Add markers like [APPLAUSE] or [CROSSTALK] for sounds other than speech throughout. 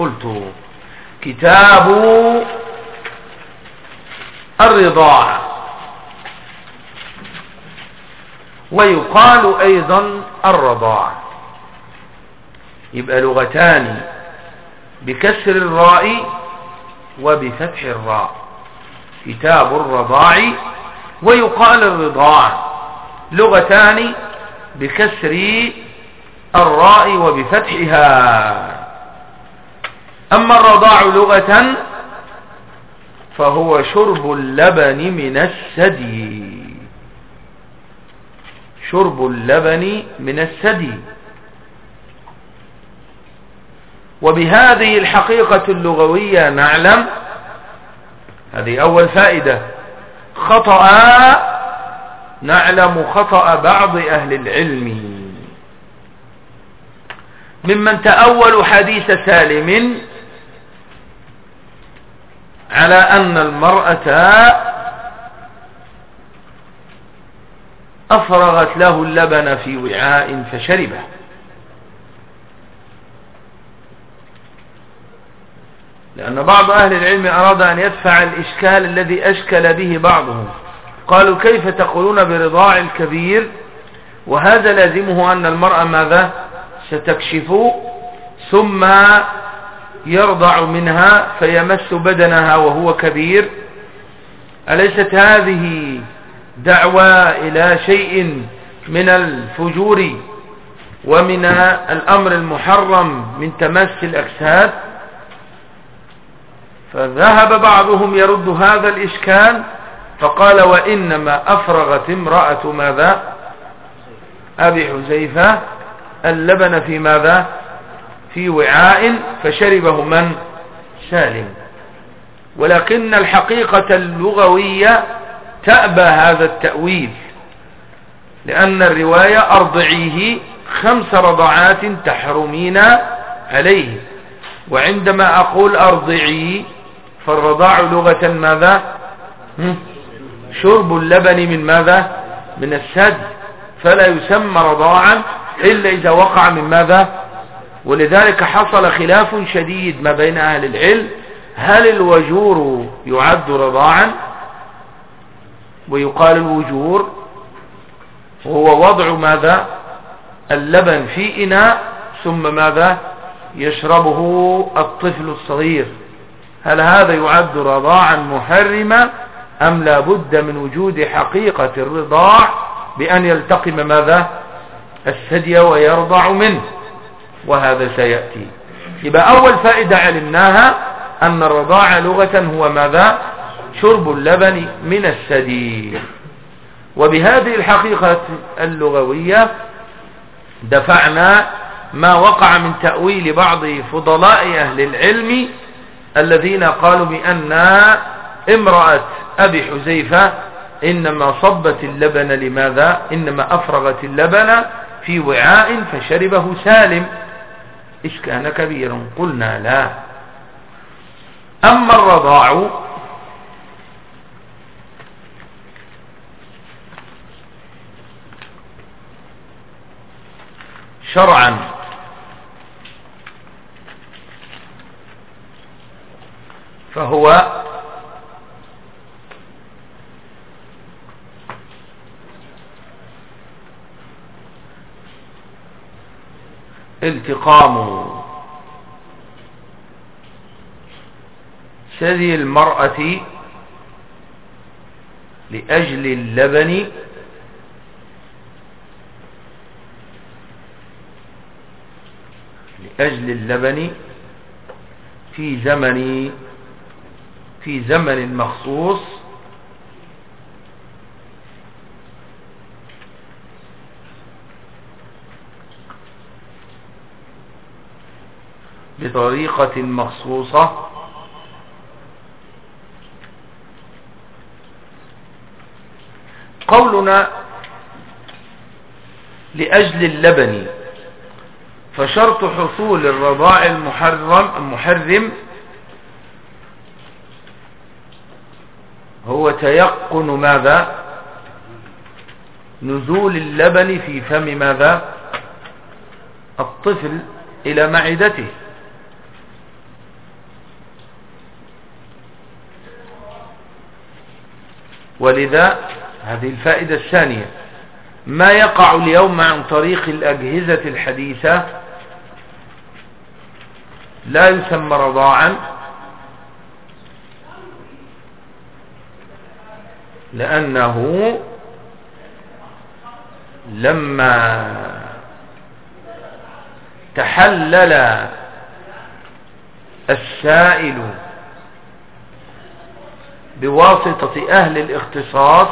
قلت كتاب الرضاعة ويقال أيضا الرضاعة يبقى لغتان بكسر الراء وبفتح الراء. كتاب الرضاع ويقال الرضاع. لغتان بكسر الراء وبفتحها. أما الرضاع لغة فهو شرب اللبن من الثدي. شرب اللبن من الثدي. وبهذه الحقيقة اللغوية نعلم هذه أول فائدة خطأ نعلم خطأ بعض أهل العلم. ممن تأول حديث سالم على أن المرأة أفرغت له اللبن في وعاء فشربه. لأن بعض أهل العلم أراد أن يدفع الإشكال الذي أشكل به بعضهم. قالوا كيف تقولون برضاع الكبير؟ وهذا لازمه أن المرأة ماذا؟ ستكشف ثم يرضع منها فيمس بدنها وهو كبير. أليست هذه دعوة إلى شيء من الفجور ومن الأمر المحرم من تمس الأجساد فذهب بعضهم يرد هذا الإشكال فقال وإنما أفرغت امرأة ماذا؟ أبي حزيفة اللبن في ماذا؟ في وعاء فشربه من؟ سالم ولكن الحقيقة اللغوية تأبى هذا التأويل لأن الرواية أرضعيه خمس رضعات تحرمين عليه. وعندما أقول أرضعي فالرضاع لغة ماذا؟ شرب اللبن من ماذا؟ من السد. فلا يسمى رضاعا إلا إذا وقع من ماذا؟ ولذلك حصل خلاف شديد ما بين أهل العلم. هل الوجور يعد رضاعا؟ ويقال الوجور هو وضع ماذا؟ اللبن في إناء ثم ماذا؟ يشربه الطفل الصغير. هل هذا يعد رضاعا محرما أم لا بد من وجود حقيقة الرضاع بأن يلتقم ماذا؟ الثدي ويرضع منه؟ وهذا سيأتي. يبقى أول فائدة علمناها أن الرضاع لغة هو ماذا؟ شرب اللبن من الثدي وبهذه الحقيقة اللغوية دفعنا ما وقع من تأويل بعض فضلاء أهل العلم الذين قالوا بأن امرأة أبي حزيفة إنما صبت اللبن لماذا؟ إنما أفرغت اللبن في وعاء فشربه سالم. إيش كان كبيرا؟ قلنا لا. أما الرضاع شرعا. فهو التقام ثدي المرأة لأجل اللبن لأجل اللبن في زمن في زمن مخصوص بطريقة مخصوصة. قولنا لأجل اللبن فشرط حصول الرضاع المحرم المحرم هو تيقن ماذا؟ نزول اللبن في فم ماذا؟ الطفل إلى معدته. ولذا هذه الفائدة الثانية. ما يقع اليوم عن طريق الأجهزة الحديثة؟ لا يسمى رضاعا. لأنه لما تحلل السائل بواسطة أهل الاختصاص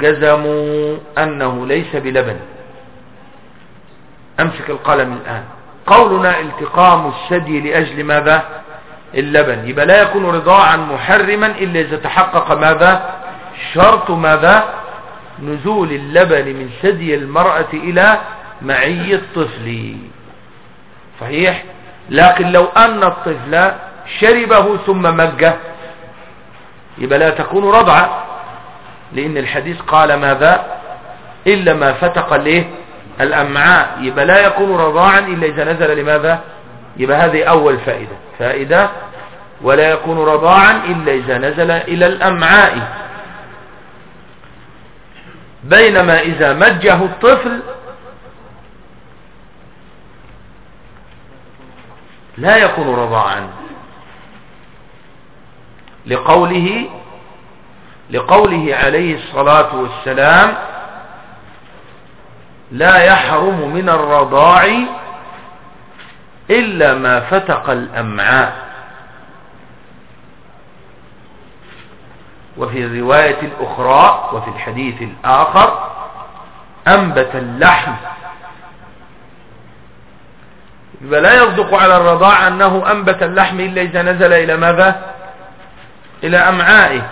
جزموا أنه ليس بلبن. أمسك القلم الآن. قولنا التقام الثدي لأجل ماذا؟ اللبن. يبقى لا يكون رضاعا محرما إلا إذا تحقق ماذا؟ شرط ماذا؟ نزول اللبن من ثدي المرأة إلى معي الطفل. صحيح؟ لكن لو أن الطفل شربه ثم مجه. يبقى لا تكون رضعة لأن الحديث قال ماذا؟ إلا ما فتق له الأمعاء. يبقى لا يكون رضاعا إلا إذا نزل لماذا؟ يبقى هذه أول فائدة. فائدة ولا يكون رضاعا إلا إذا نزل إلى الأمعاء. بينما إذا مجه الطفل لا يكون رضاعا. لقوله لقوله عليه الصلاة والسلام لا يحرم من الرضاع إلا ما فتق الأمعاء. وفي الرواية الأخرى وفي الحديث الآخر أنبت اللحم. لا يصدق على الرضاع أنه أنبت اللحم إلا إذا نزل إلى ماذا؟ إلى أمعائه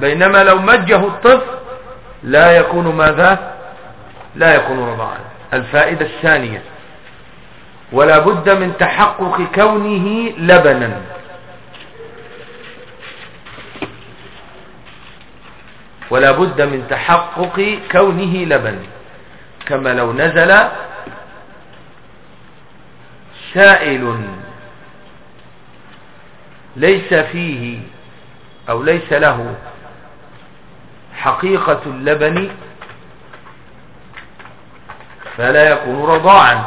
بينما لو مجه الطفل لا يكون ماذا؟ لا يكون رضاعا. الفائدة الثانية ولا بد من تحقق كونه لبنا. ولا بد من تحقق كونه لبن. كما لو نزل سائل ليس فيه أو ليس له حقيقة اللبن فلا يكون رضاعا.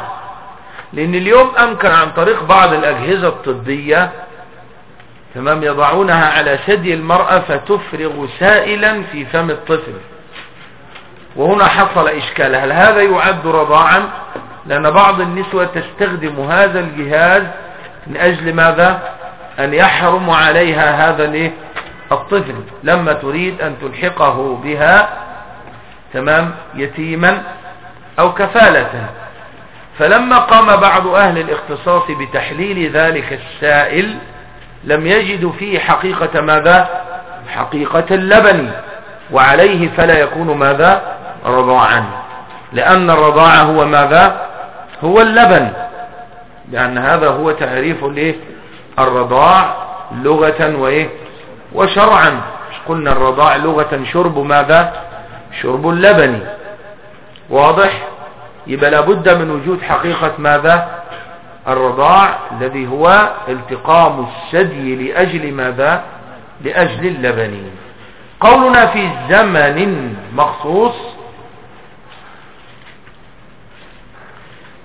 لأن اليوم أمكن عن طريق بعض الأجهزة الطبية تمام يضعونها على ثدي المرأة فتفرغ سائلا في فم الطفل. وهنا حصل إشكال. هل هذا يعد رضاعا؟ لأن بعض النسوة تستخدم هذا الجهاز من أجل ماذا؟ أن يحرم عليها هذا الطفل لما تريد أن تلحقه بها تمام يتيما أو كفالة. فلما قام بعض أهل الاختصاص بتحليل ذلك السائل لم يجدوا فيه حقيقة ماذا؟ حقيقة اللبن وعليه فلا يكون ماذا؟ رضاعا. لأن الرضاعة هو ماذا؟ هو اللبن. لأن هذا هو تعريف الرضاع لغة وإيه؟ وشرعا. مش قلنا الرضاع لغة شرب ماذا؟ شرب اللبن. واضح؟ يبقى لابد من وجود حقيقة ماذا؟ الرضاع الذي هو التقام الثدي لأجل ماذا؟ لأجل اللبن. قولنا في زمن مخصوص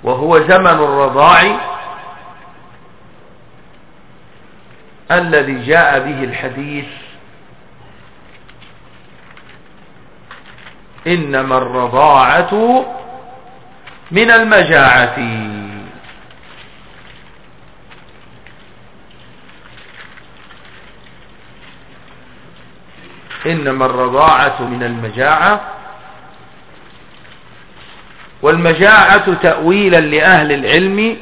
وهو زمن الرضاع الذي جاء به الحديث إنما الرضاعة من المجاعة. إنما الرضاعة من المجاعة. والمجاعة تأويلا لأهل العلم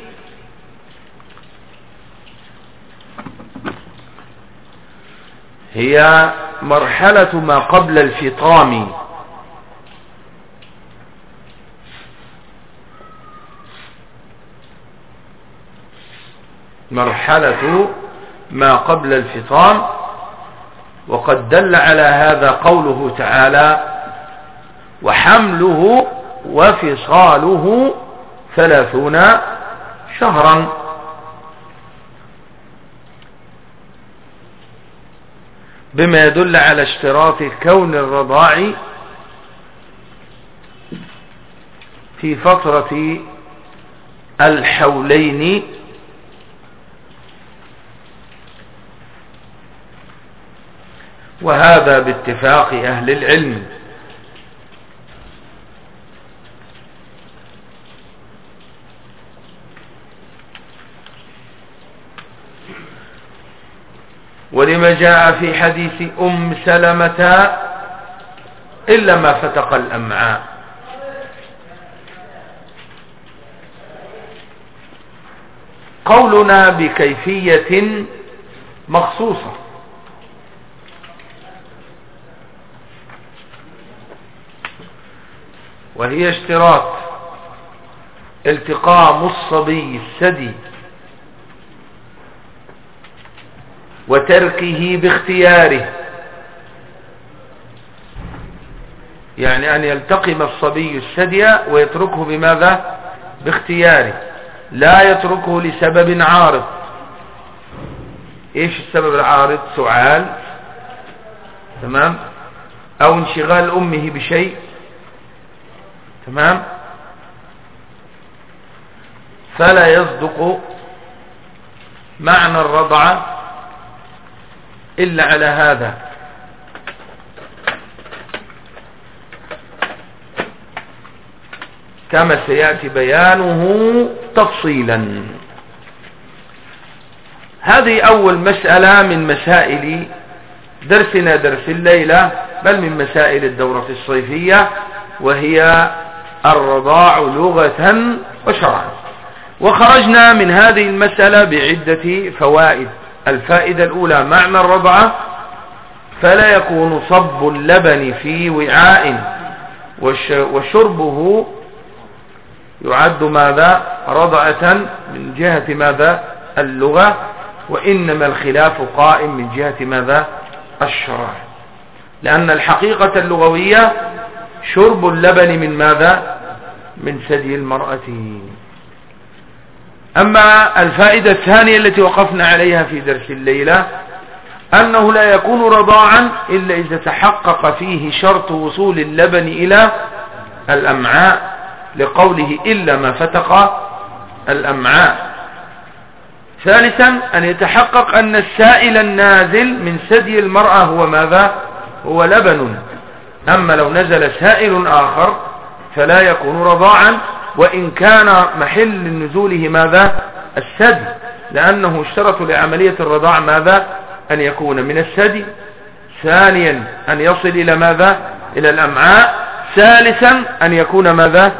هي مرحلة ما قبل الفطام. مرحلة ما قبل الفطام. وقد دل على هذا قوله تعالى وحمله وفصاله ثلاثون شهرا. بما يدل على اشتراط كون الرضاع في فترة الحولين. وهذا باتفاق أهل العلم. ولما جاء في حديث أم سلمة إلا ما فتق الأمعاء. قولنا بكيفية مخصوصة. وهي اشتراط التقام الصبي السدي. وتركه باختياره. يعني أن يلتقم الصبي السدي ويتركه بماذا؟ باختياره. لا يتركه لسبب عارض. إيش السبب العارض؟ سعال تمام؟ أو انشغال أمه بشيء. تمام؟ فلا يصدق معنى الرضعة إلا على هذا. كما سيأتي بيانه تفصيلا. هذه أول مسألة من مسائل درسنا درس الليلة بل من مسائل الدورة الصيفية وهي الرضاع لغة وشرعا. وخرجنا من هذه المسألة بعدة فوائد. الفائدة الأولى معنى الرضعة فلا يكون صب اللبن في وعاء وشربه يعد ماذا؟ رضعة من جهة ماذا؟ اللغة وإنما الخلاف قائم من جهة ماذا؟ الشرع. لأن الحقيقة اللغوية شرب اللبن من ماذا؟ من ثدي المرأة. أما الفائدة الثانية التي وقفنا عليها في درس الليلة أنه لا يكون رضاعا إلا إذا تحقق فيه شرط وصول اللبن إلى الأمعاء لقوله إلا ما فتق الأمعاء. ثالثا أن يتحقق أن السائل النازل من ثدي المرأة هو ماذا؟ هو لبن. أما لو نزل سائل آخر فلا يكون رضاعا وإن كان محل نزوله ماذا؟ الثدي لأنه اشترط لعملية الرضاع ماذا؟ أن يكون من الثدي ثانيا أن يصل إلى ماذا؟ إلى الأمعاء. ثالثا أن يكون ماذا؟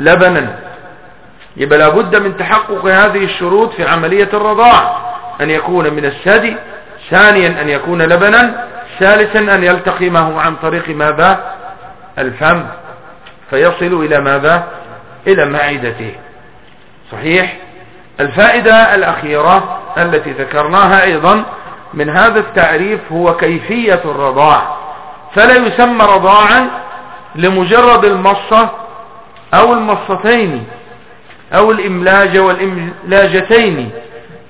لبنا. يبقى لابد من تحقق هذه الشروط في عملية الرضاع. أن يكون من الثدي ثانيا أن يكون لبنا. ثالثا أن يلتقمه عن طريق ماذا؟ الفم. فيصل إلى ماذا؟ إلى معدته. صحيح؟ الفائدة الأخيرة التي ذكرناها أيضا من هذا التعريف هو كيفية الرضاع. فلا يسمى رضاعا لمجرد المصة أو المصتين أو الإملاج والإملاجتين.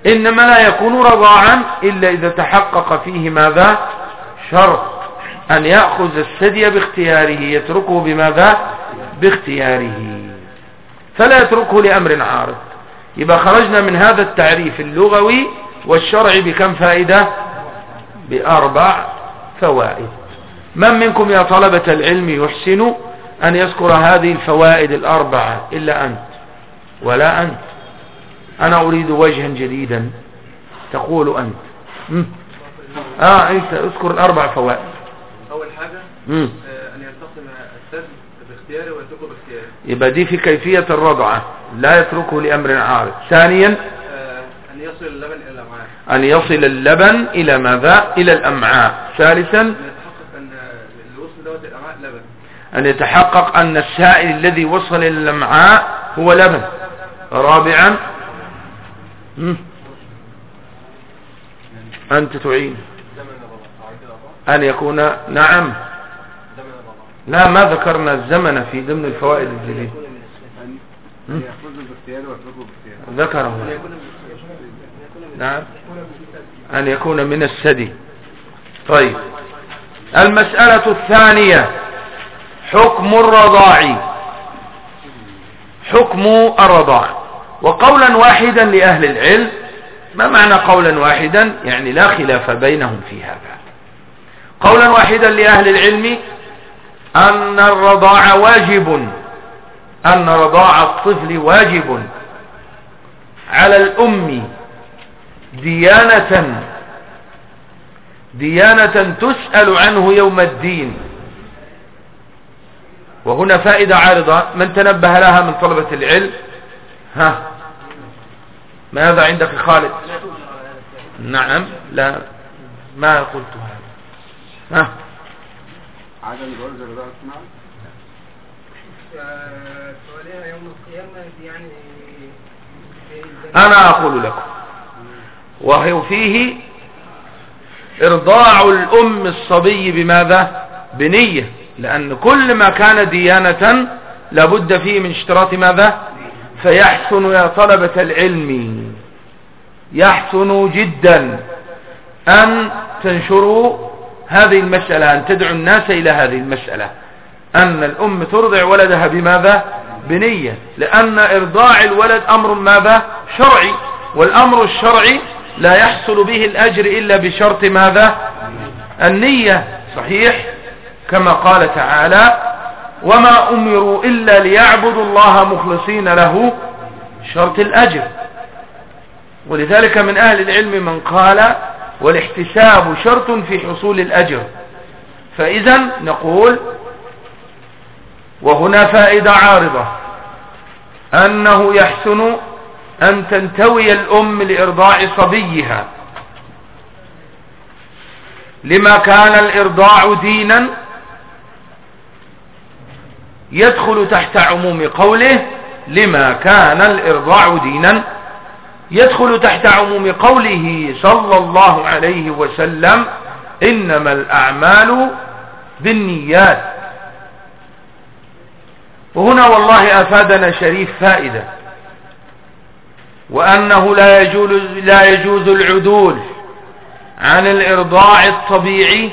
إنما لا يكون رضاعا إلا إذا تحقق فيه ماذا؟ شرط. أن يأخذ الثدي باختياره يتركه بماذا؟ باختياره. فلا يتركه لأمر عارض. يبقى خرجنا من هذا التعريف اللغوي والشرعي بكم فائدة؟ بأربع فوائد. من منكم يا طلبة العلم يحسن أن يذكر هذه الفوائد الأربعة إلا أنت ولا أنت؟ أنا أريد وجها جديدا. تقول أنت. م? آه أنت اذكر الأربع فوائد. أول حاجة مم. آه، أن يلتقم السد باختياره ويتركه باختياره يبقى دي في كيفية الرضعة لا يتركه لأمر عارض ثانيا آه، أن يصل اللبن إلى الامعاء أن يصل اللبن إلى ماذا؟ إلى الأمعاء. ثالثا أن يتحقق أن اللي وصل دوت الامعاء لبن. أن يتحقق أن السائل الذي وصل إلى الأمعاء هو لبن. رابعا. أنت تعين. أن يكون نعم. لا ما ذكرنا الزمن في ضمن الفوائد الجديدة. باختياره ذكره. نعم. أن يكون من السدي. طيب. المسألة الثانية. حكم الرضاع. حكم الرضاع. وقولا واحدا لأهل العلم. ما معنى قولا واحدا؟ يعني لا خلاف بينهم في هذا. قولا واحدا لأهل العلم أن الرضاع واجب. أن رضاع الطفل واجب. على الأم ديانة. ديانة تسأل عنه يوم الدين. وهنا فائدة عارضة. من تنبه لها من طلبة العلم. ها. ماذا عندك خالد؟ نعم. لا. ما قلت هذا؟ ها. عدم جواز الرضاعة سؤالها يوم القيامة يعني أنا أقول لكم وهو فيه إرضاع الأم الصبي بماذا؟ بنية لأن كل ما كان ديانة لابد فيه من اشتراط ماذا؟ فيحسن يا طلبة العلم يحسن جدا أن تنشروا هذه المسألة أن تدعو الناس إلى هذه المسألة. أن الأم ترضع ولدها بماذا؟ بنية. لأن إرضاع الولد أمر ماذا؟ شرعي. والأمر الشرعي لا يحصل به الأجر إلا بشرط ماذا؟ النية. صحيح؟ كما قال تعالى وما أمروا إلا ليعبدوا الله مخلصين له شرط الأجر. ولذلك من أهل العلم من قال والاحتساب شرط في حصول الأجر. فإذا نقول وهنا فائدة عارضة. أنه يحسن أن تنتوي الأم لإرضاع صبيها. لما كان الإرضاع دينا يدخل تحت عموم قوله لما كان الإرضاع دينا. يدخل تحت عموم قوله صلى الله عليه وسلم إنما الأعمال بالنيات. وهنا والله أفادنا شريف فائدة. وأنه لا يجوز, لا يجوز العدول عن الإرضاع الطبيعي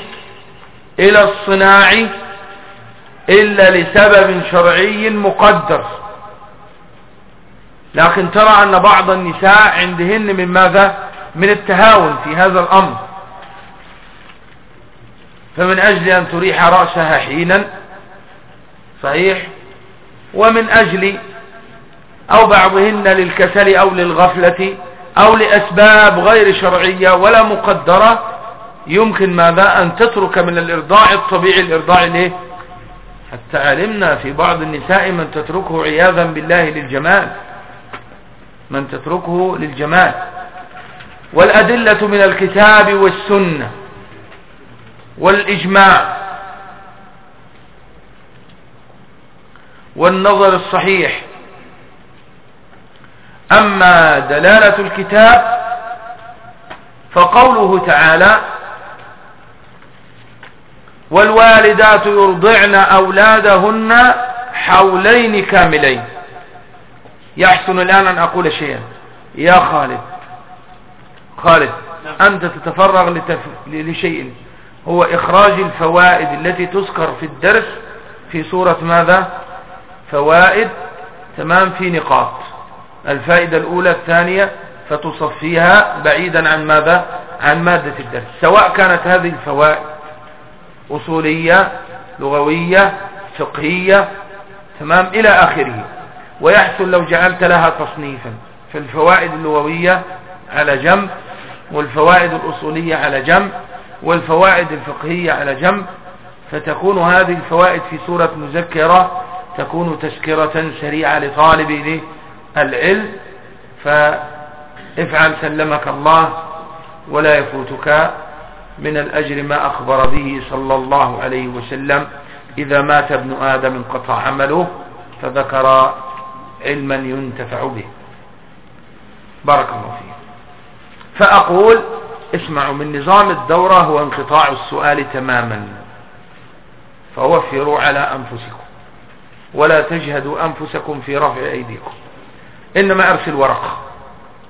إلى الصناع إلا لسبب شرعي مقدر. لكن ترى أن بعض النساء عندهن من ماذا؟ من التهاون في هذا الأمر. فمن أجل أن تريح رأسها حينا صحيح؟ ومن أجل أو بعضهن للكسل أو للغفلة أو لأسباب غير شرعية ولا مقدرة يمكن ماذا؟ أن تترك من الإرضاع الطبيعي الإرضاع له حتى علمنا في بعض النساء من تتركه عياذا بالله للجمال. من تتركه للجمال والأدلة من الكتاب والسنة والإجماع والنظر الصحيح. أما دلالة الكتاب فقوله تعالى والوالدات يرضعن أولادهن حولين كاملين يحسن الآن أن أقول شيئا. يا خالد. خالد أنت تتفرغ لتف... لشيء. هو إخراج الفوائد التي تذكر في الدرس في سورة ماذا؟ فوائد تمام في نقاط. الفائدة الأولى الثانية فتصفيها بعيدا عن ماذا؟ عن مادة الدرس. سواء كانت هذه الفوائد أصولية لغوية فقهية تمام إلى آخره. ويحصل لو جعلت لها تصنيفا. فالفوائد اللغوية على جنب والفوائد الأصولية على جنب والفوائد الفقهية على جنب. فتكون هذه الفوائد في سورة مذكرة تكون تذكرة سريعة لطالب العلم. فافعل سلمك الله ولا يفوتك من الأجر ما أخبر به صلى الله عليه وسلم. إذا مات ابن آدم انقطع عمله فذكر علما ينتفع به. بارك الله فيه فأقول اسمعوا من نظام الدورة هو انقطاع السؤال تماما. فوفروا على أنفسكم. ولا تجهدوا أنفسكم في رفع أيديكم. إنما أرسل ورقة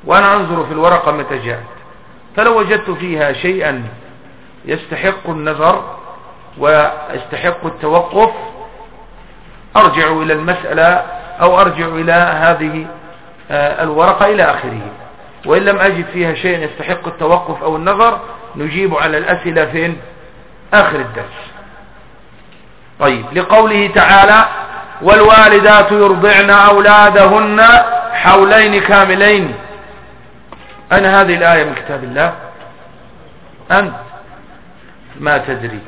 وأنا أنظر في الورقة متى جاءت. فلو وجدت فيها شيئا يستحق النظر ويستحق التوقف أرجع إلى المسألة أو أرجع إلى هذه آه، الورقة إلى آخره. وإن لم أجد فيها شيء يستحق التوقف أو النظر نجيب على الأسئلة فين؟ آخر الدرس. طيب لقوله تعالى والوالدات يرضعن أولادهن حولين كاملين. أين هذه الآية من كتاب الله؟ أنت. ما تدري.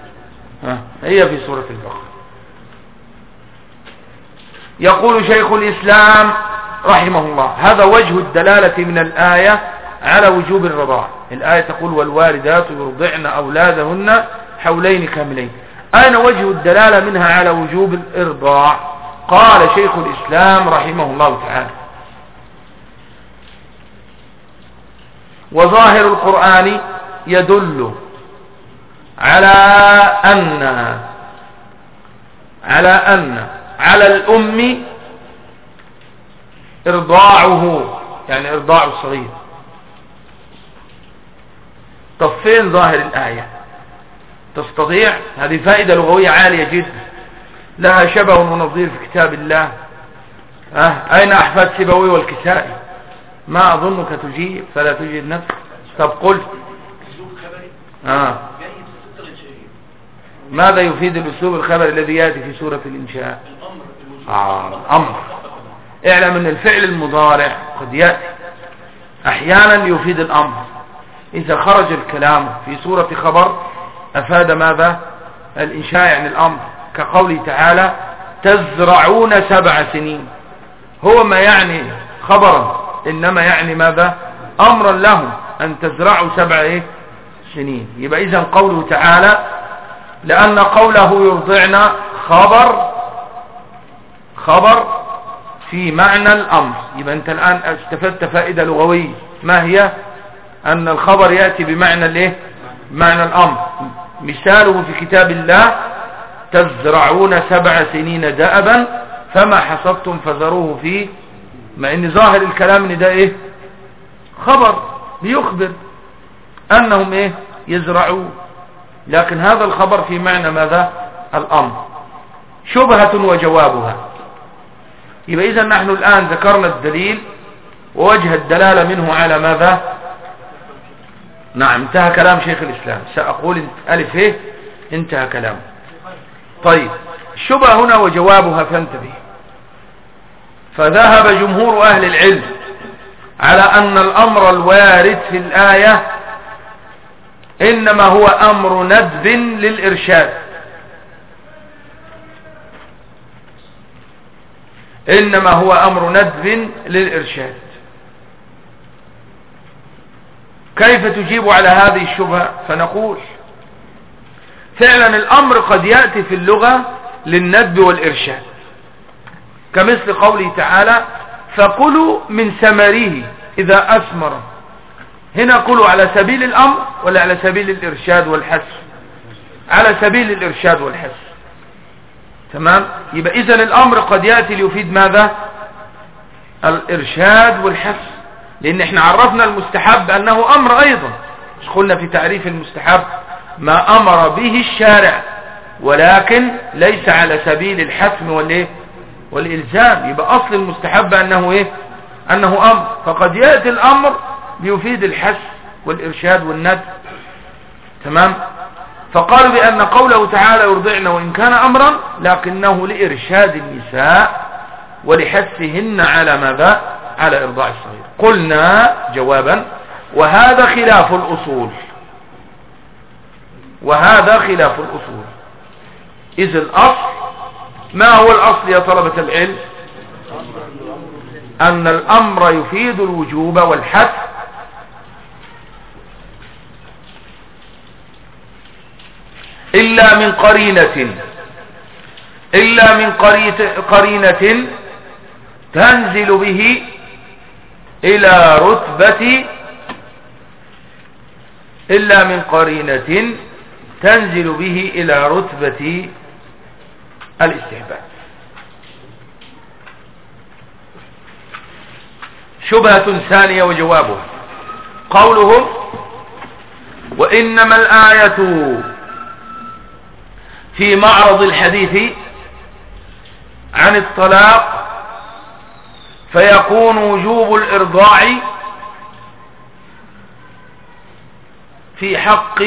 ها هي في سورة البقرة. يقول شيخ الإسلام رحمه الله هذا وجه الدلالة من الآية على وجوب الرضاع. الآية تقول والوالدات يرضعن أولادهن حولين كاملين. أين وجه الدلالة منها على وجوب الإرضاع؟ قال شيخ الإسلام رحمه الله تعالى وظاهر القرآن يدل على أن على أن على الأم إرضاعه يعني إرضاع الصغير طب فين ظاهر الآية؟ تستطيع؟ هذه فائدة لغوية عالية جدا. لها شبه ونظير في كتاب الله. أه؟ أين أحفاد سبوي والكسائي؟ ما أظنك تجيب فلا تجيب نفسك. طب قل. آه. ماذا يفيد الأسلوب الخبري الذي يأتي في سورة الإنشاء؟ آه. أمر. اعلم أن الفعل المضارع قد يأتي. أحيانا يفيد الأمر. إذا خرج الكلام في سورة خبر أفاد ماذا؟ الإنشاء يعني الأمر. كقوله تعالى تزرعون سبع سنين. هو ما يعني خبرا إنما يعني ماذا؟ أمرا لهم أن تزرعوا سبع إيه؟ سنين. يبقى إذا قوله تعالى لأن قوله يرضعنا خبر خبر في معنى الأمر. يبقى أنت الآن استفدت فائدة لغوية. ما هي؟ أن الخبر يأتي بمعنى الإيه؟ معنى الأمر. مثاله في كتاب الله تزرعون سبع سنين دأبا فما حصدتم فذروه فيه مع إن ظاهر الكلام إن ده إيه؟ خبر بيخبر أنهم إيه؟ يزرعون. لكن هذا الخبر في معنى ماذا؟ الأمر. شبهة وجوابها. يبقى إذا نحن الآن ذكرنا الدليل ووجه الدلالة منه على ماذا؟ نعم انتهى كلام شيخ الإسلام. سأقول ألف إيه؟ انتهى كلامه طيب الشبهة هنا وجوابها فانتبه. فذهب جمهور أهل العلم على أن الأمر الوارد في الآية إنما هو أمر ندب للإرشاد. إنما هو أمر ندب للإرشاد. كيف تجيب على هذه الشبهة؟ فنقول فعلا الأمر قد يأتي في اللغة للندب والإرشاد. كمثل قوله تعالى فقلوا من ثمره إذا أثمر. هنا قلوا على سبيل الأمر ولا على سبيل الإرشاد والحث؟ على سبيل الإرشاد والحث. تمام؟ يبقى إذا الأمر قد يأتي ليفيد ماذا؟ الإرشاد والحث لأن إحنا عرفنا المستحب أنه أمر أيضا. مش قلنا في تعريف المستحب ما أمر به الشارع. ولكن ليس على سبيل الحتم والإيه؟ والإلزام. يبقى أصل المستحب أنه إيه؟ أنه أمر. فقد يأتي الأمر ليفيد الحث والإرشاد والند. تمام؟ فقالوا بأن قوله تعالى يرضعن وإن كان أمرا لكنه لإرشاد النساء ولحثهن على ماذا؟ على إرضاع الصغير. قلنا جوابا وهذا خلاف الأصول. وهذا خلاف الأصول. إذ الأصل ما هو الأصل يا طلبة العلم؟ أن الأمر يفيد الوجوب والحث إلا من قرينة إلا من قرينة تنزل به إلى رتبة إلا من قرينة تنزل به إلى رتبة الاستحباب شبهة ثانية وجوابها. قولهم وإنما الآية في معرض الحديث عن الطلاق فيكون وجوب الإرضاع في حق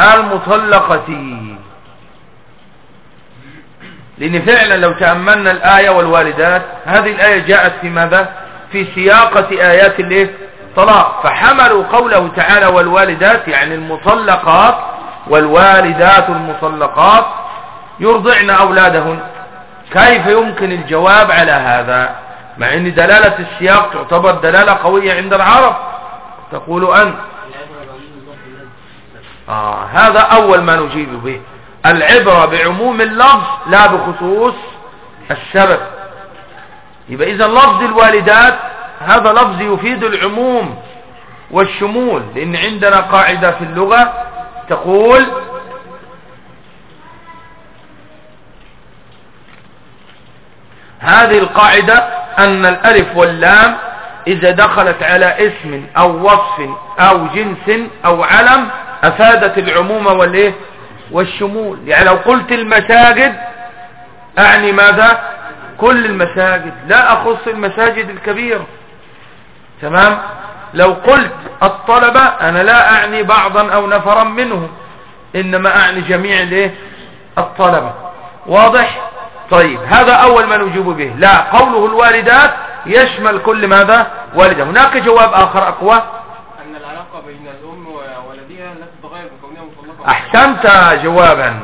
المطلقة. لأن فعلا لو تأملنا الآية والوالدات هذه الآية جاءت في ماذا؟ في سياقة آيات الإيه؟ طلاق. فحملوا قوله تعالى والوالدات يعني المطلقات والوالدات المطلقات يرضعن أولادهن. كيف يمكن الجواب على هذا؟ مع إن دلالة السياق تعتبر دلالة قوية عند العرب. تقول أنت. آه هذا أول ما نجيب به. العبرة بعموم اللفظ لا بخصوص السبب. يبقى إذا لفظ الوالدات هذا لفظ يفيد العموم والشمول لأن عندنا قاعدة في اللغة تقول هذه القاعدة أن الألف واللام إذا دخلت على اسم أو وصف أو جنس أو علم أفادت العموم والإيه؟ والشمول. يعني لو قلت المساجد أعني ماذا؟ كل المساجد. لا أخص المساجد الكبيرة. تمام؟ لو قلت الطلبة أنا لا أعني بعضا أو نفرا منهم إنما أعني جميع الايه الطلبة. واضح؟ طيب هذا أول ما نجيب به. لا قوله الوالدات يشمل كل ماذا؟ والدة. هناك جواب آخر أقوى؟ أن العلاقة بين الأم وولدها لا تتغير بكونها مطلقة. أحسنت جوابا.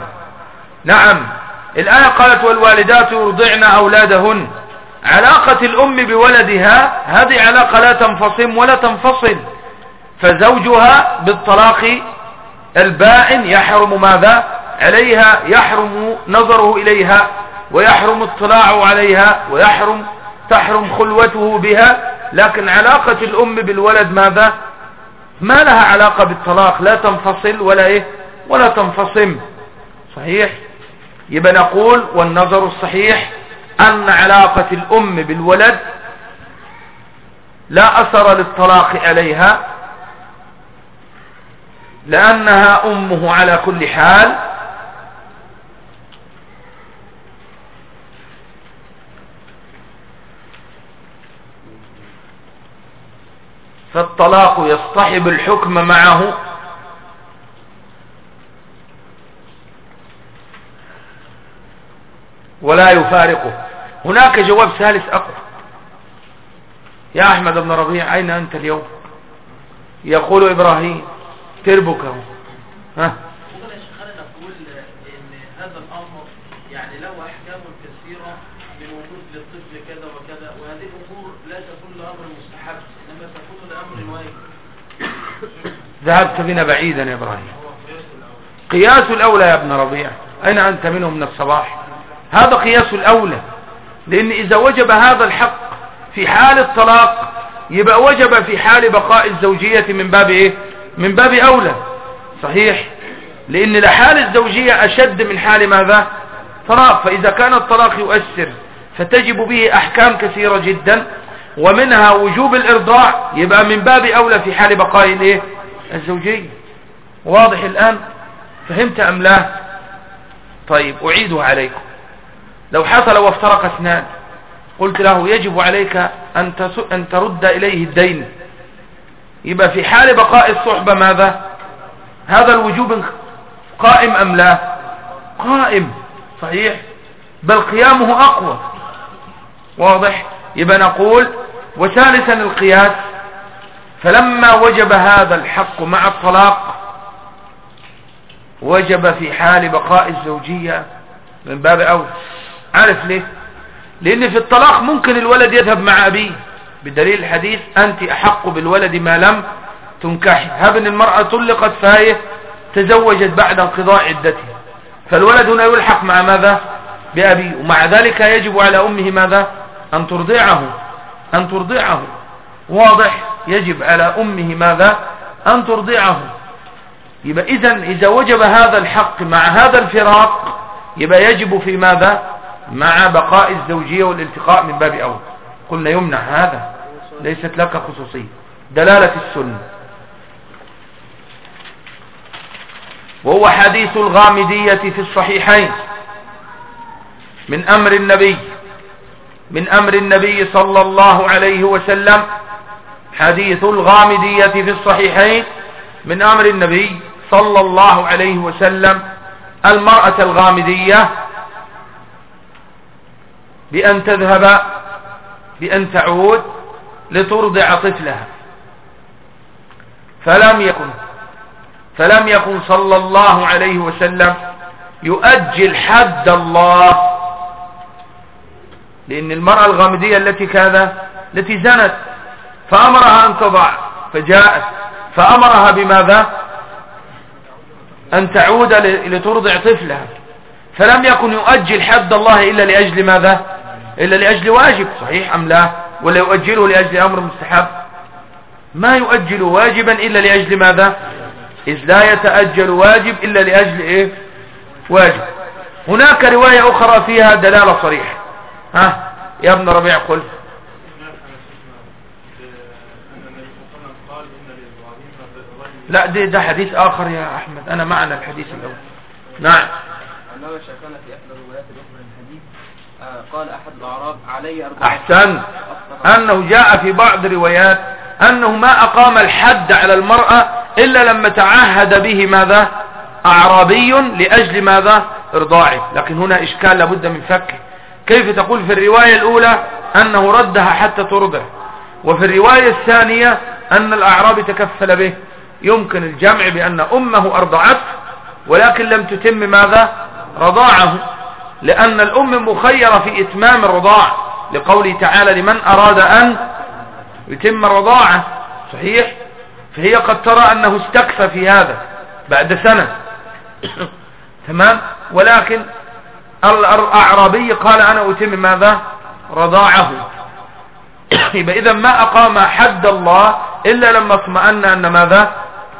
نعم. الآية قالت والوالدات يرضعن أولادهن. علاقة الأم بولدها هذه علاقة لا تنفصم ولا تنفصل. فزوجها بالطلاق البائن يحرم ماذا؟ عليها يحرم نظره إليها ويحرم اطلاعه عليها ويحرم تحرم خلوته بها. لكن علاقة الأم بالولد ماذا؟ ما لها علاقة بالطلاق. لا تنفصل ولا إيه؟ ولا تنفصم. صحيح؟ يبقى نقول والنظر الصحيح أن علاقة الأم بالولد لا أثر للطلاق عليها لأنها أمه على كل حال. فالطلاق يصطحب الحكم معه. ولا يفارقه. هناك جواب ثالث أقوى. يا أحمد بن ربيع أين أنت اليوم؟ يقول إبراهيم تربك. ها؟ هذا الأمر يعني له أحكام كثيرة من وجود للطفل كذا وكذا وهذه الأمور لا تكون لأمر مستحب إنما تكون لأمر واجب. ذهبت بنا بعيدا يا إبراهيم. قياس الأولى يا ابن ربيع أين أنت؟ منه من الصباح. هذا قياس الأولى. لأن إذا وجب هذا الحق في حال الطلاق يبقى وجب في حال بقاء الزوجية من باب إيه؟ من باب أولى. صحيح؟ لأن لحال الزوجية أشد من حال ماذا؟ طلاق. فإذا كان الطلاق يؤثر فتجب به أحكام كثيرة جدا ومنها وجوب الإرضاع يبقى من باب أولى في حال بقاء الإيه الزوجية. واضح الآن؟ فهمت أم لا؟ طيب أعيده عليكم. لو حصل وافترق اثنان. قلت له يجب عليك أن, أن ترد إليه الدين. يبقى في حال بقاء الصحبة ماذا؟ هذا الوجوب قائم أم لا؟ قائم. صحيح. بل قيامه أقوى. واضح. يبقى نقول وثالثا القياس. فلما وجب هذا الحق مع الطلاق وجب في حال بقاء الزوجية من باب أول. عارف ليه؟ لأن في الطلاق ممكن الولد يذهب مع أبيه. بدليل الحديث أنت أحق بالولد ما لم تنكحي هب إن المرأة طلقت فهي تزوجت بعد انقضاء عدتها. فالولد هنا يلحق مع ماذا؟ بأبيه. ومع ذلك يجب على أمه ماذا؟ أن ترضعه. أن ترضعه. واضح. يجب على أمه ماذا؟ أن ترضعه. يبقى إذا إذا وجب هذا الحق مع هذا الفراق يبقى يجب في ماذا؟ مع بقاء الزوجية والالتقاء من باب أول. قلنا يمنع هذا. ليست لك خصوصية. دلالة السنة. وهو حديث الغامدية في الصحيحين. من أمر النبي. من أمر النبي صلى الله عليه وسلم. حديث الغامدية في الصحيحين. من أمر النبي صلى الله عليه وسلم. المرأة الغامدية بأن تذهب بأن تعود لترضع طفلها. فلم يكن فلم يكن صلى الله عليه وسلم يؤجل حد الله لأن المرأة الغامدية التي كذا التي زنت فأمرها أن تضع فجاءت فأمرها بماذا؟ أن تعود لترضع طفلها. فلم يكن يؤجل حد الله إلا لأجل ماذا؟ إلا لأجل واجب صحيح أم لا؟ ولا يؤجله لأجل أمر مستحب؟ ما يؤجل واجبا إلا لأجل ماذا؟ إذ لا يتأجل واجب إلا لأجل إيه؟ واجب. هناك رواية أخرى فيها دلالة صريحة. ها؟ يا ابن ربيع قل. لا ده, ده حديث آخر يا أحمد. أنا معنا الحديث الأول. نعم أنه شكلنا في إحدى الروايات الأخرى من الحديث آه، قال أحد الأعراب علي أربعة أحسن. أنه جاء في بعض روايات أنه ما أقام الحد على المرأة إلا لما تعهد به ماذا؟ أعرابي لأجل ماذا؟ إرضاعه. لكن هنا إشكال لابد من فكه كيف تقول في الرواية الأولى أنه ردها حتى ترضع؟ وفي الرواية الثانية أن الأعرابي تكفل به. يمكن الجمع بأن أمه أرضعته ولكن لم تتم ماذا؟ رضاعه. لأن الأم مخيرة في إتمام الرضاع. لقوله تعالى لمن أراد أن يتم الرضاعة صحيح؟ فهي قد ترى أنه استكفى في هذا بعد سنة. [COUGHS] تمام؟ ولكن الأعرابي قال أنا أتم ماذا؟ رضاعه. [COUGHS] إذا ما أقام حد الله إلا لما اطمأن أن ماذا؟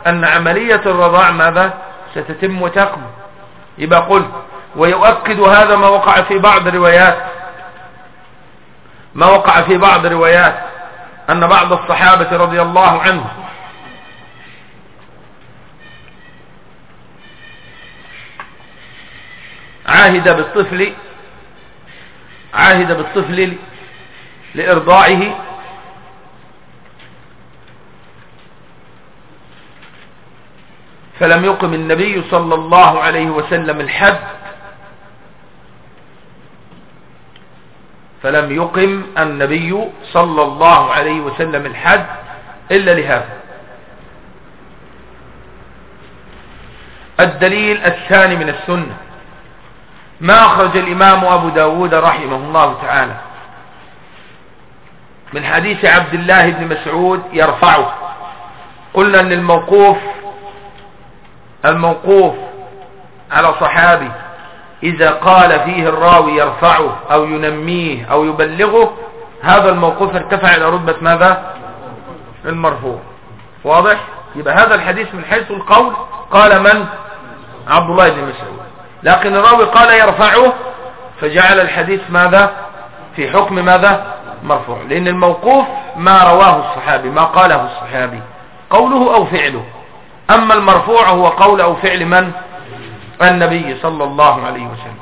أن عملية الرضاع ماذا؟ ستتم وتقم. يبقى قل ويؤكد هذا ما وقع في بعض الروايات ما وقع في بعض الروايات أن بعض الصحابة رضي الله عنهم عاهد بالطفل عاهد بالطفل لإرضاعه فلم يقم النبي صلى الله عليه وسلم الحد. فلم يقم النبي صلى الله عليه وسلم الحد إلا لهذا. الدليل الثاني من السنة ما أخرج الإمام أبو داود رحمه الله تعالى. من حديث عبد الله بن مسعود يرفعه. قلنا أن الموقوف الموقوف على صحابي إذا قال فيه الراوي يرفعه أو ينميه أو يبلغه هذا الموقوف ارتفع إلى رتبة ماذا؟ المرفوع. واضح؟ يبقى هذا الحديث من حيث القول قال من؟ عبد الله بن مسعود. لكن الراوي قال يرفعه فجعل الحديث ماذا؟ في حكم ماذا؟ مرفوع. لأن الموقوف ما رواه الصحابي ما قاله الصحابي. قوله أو فعله. أما المرفوع هو قول أو فعل من؟ النبي صلى الله عليه وسلم.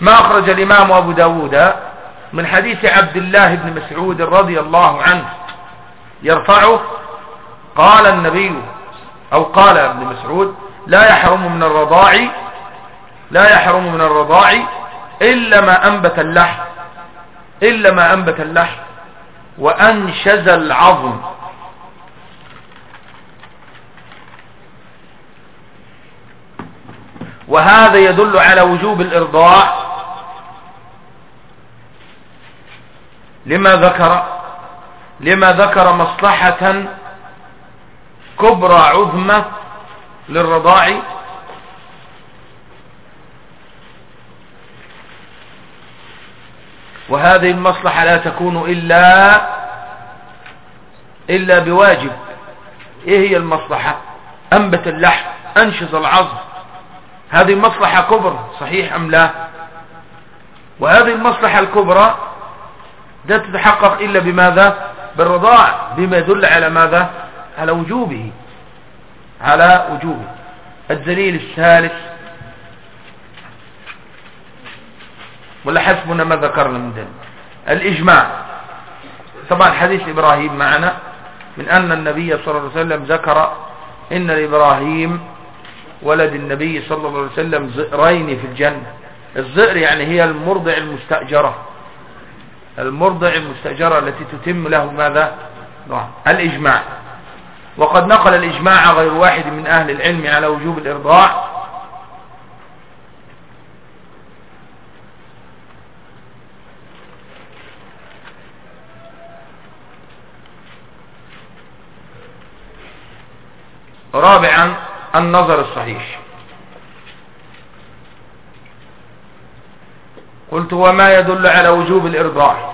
ما أخرج الإمام أبو داود من حديث عبد الله بن مسعود رضي الله عنه. يرفعه قال النبي أو قال ابن مسعود لا يحرم من الرضاع لا يحرم من الرضاع إلا ما أنبت اللحم إلا ما أنبت اللحم وأنشز العظم. وهذا يدل على وجوب الإرضاع لما ذكر لما ذكر مصلحة كبرى عظمى للرضاع وهذه المصلحة لا تكون إلا إلا بواجب. إيه هي المصلحة؟ أنبت اللحم أنشز العظم. هذه مصلحة كبرى صحيح أم لا؟ وهذه المصلحة الكبرى لا تتحقق إلا بماذا؟ بالرضاع بما يدل على ماذا؟ على وجوبه على وجوبه. الدليل الثالث ولا حسبنا ما ذكرنا من دليل الإجماع. طبعا حديث إبراهيم معنا من أن النبي صلى الله عليه وسلم ذكر إن لإبراهيم ولد النبي صلى الله عليه وسلم زئرين في الجنة. الزئر يعني هي المرضع المستأجرة. المرضع المستأجرة التي تتم له ماذا؟ نعم. الإجماع. وقد نقل الإجماع غير واحد من أهل العلم على وجوب الإرضاع. رابعا النظر الصحيح. قلت وما يدل على وجوب الإرضاع.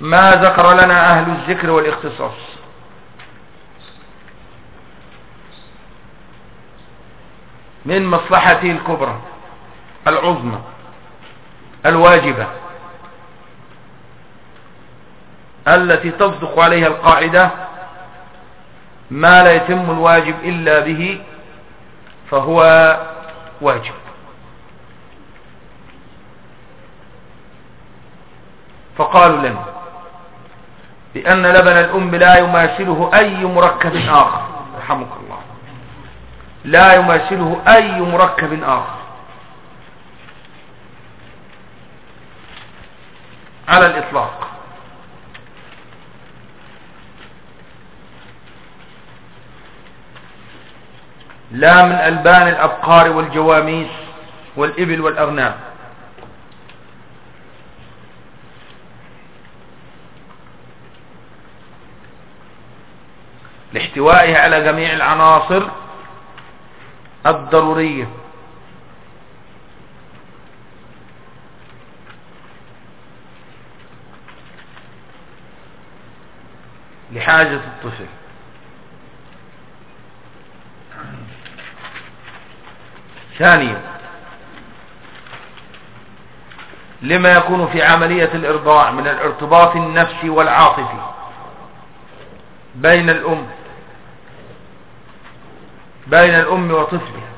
ما ذكر لنا أهل الذكر والاختصاص. من مصلحته الكبرى العظمى الواجبة التي تصدق عليها القاعدة ما لا يتم الواجب إلا به فهو واجب. فقالوا لنا بأن لبن الأم لا يماثله أي مركب آخر. رحمك الله. لا يماثله أي مركب آخر. على الإطلاق. لا من ألبان الأبقار والجواميس والإبل والأغنام. لاحتوائها على جميع العناصر الضرورية. لحاجة الطفل. ثانيا لما يكون في عملية الإرضاع من الارتباط النفسي والعاطفي بين الأم بين الأم وطفلها.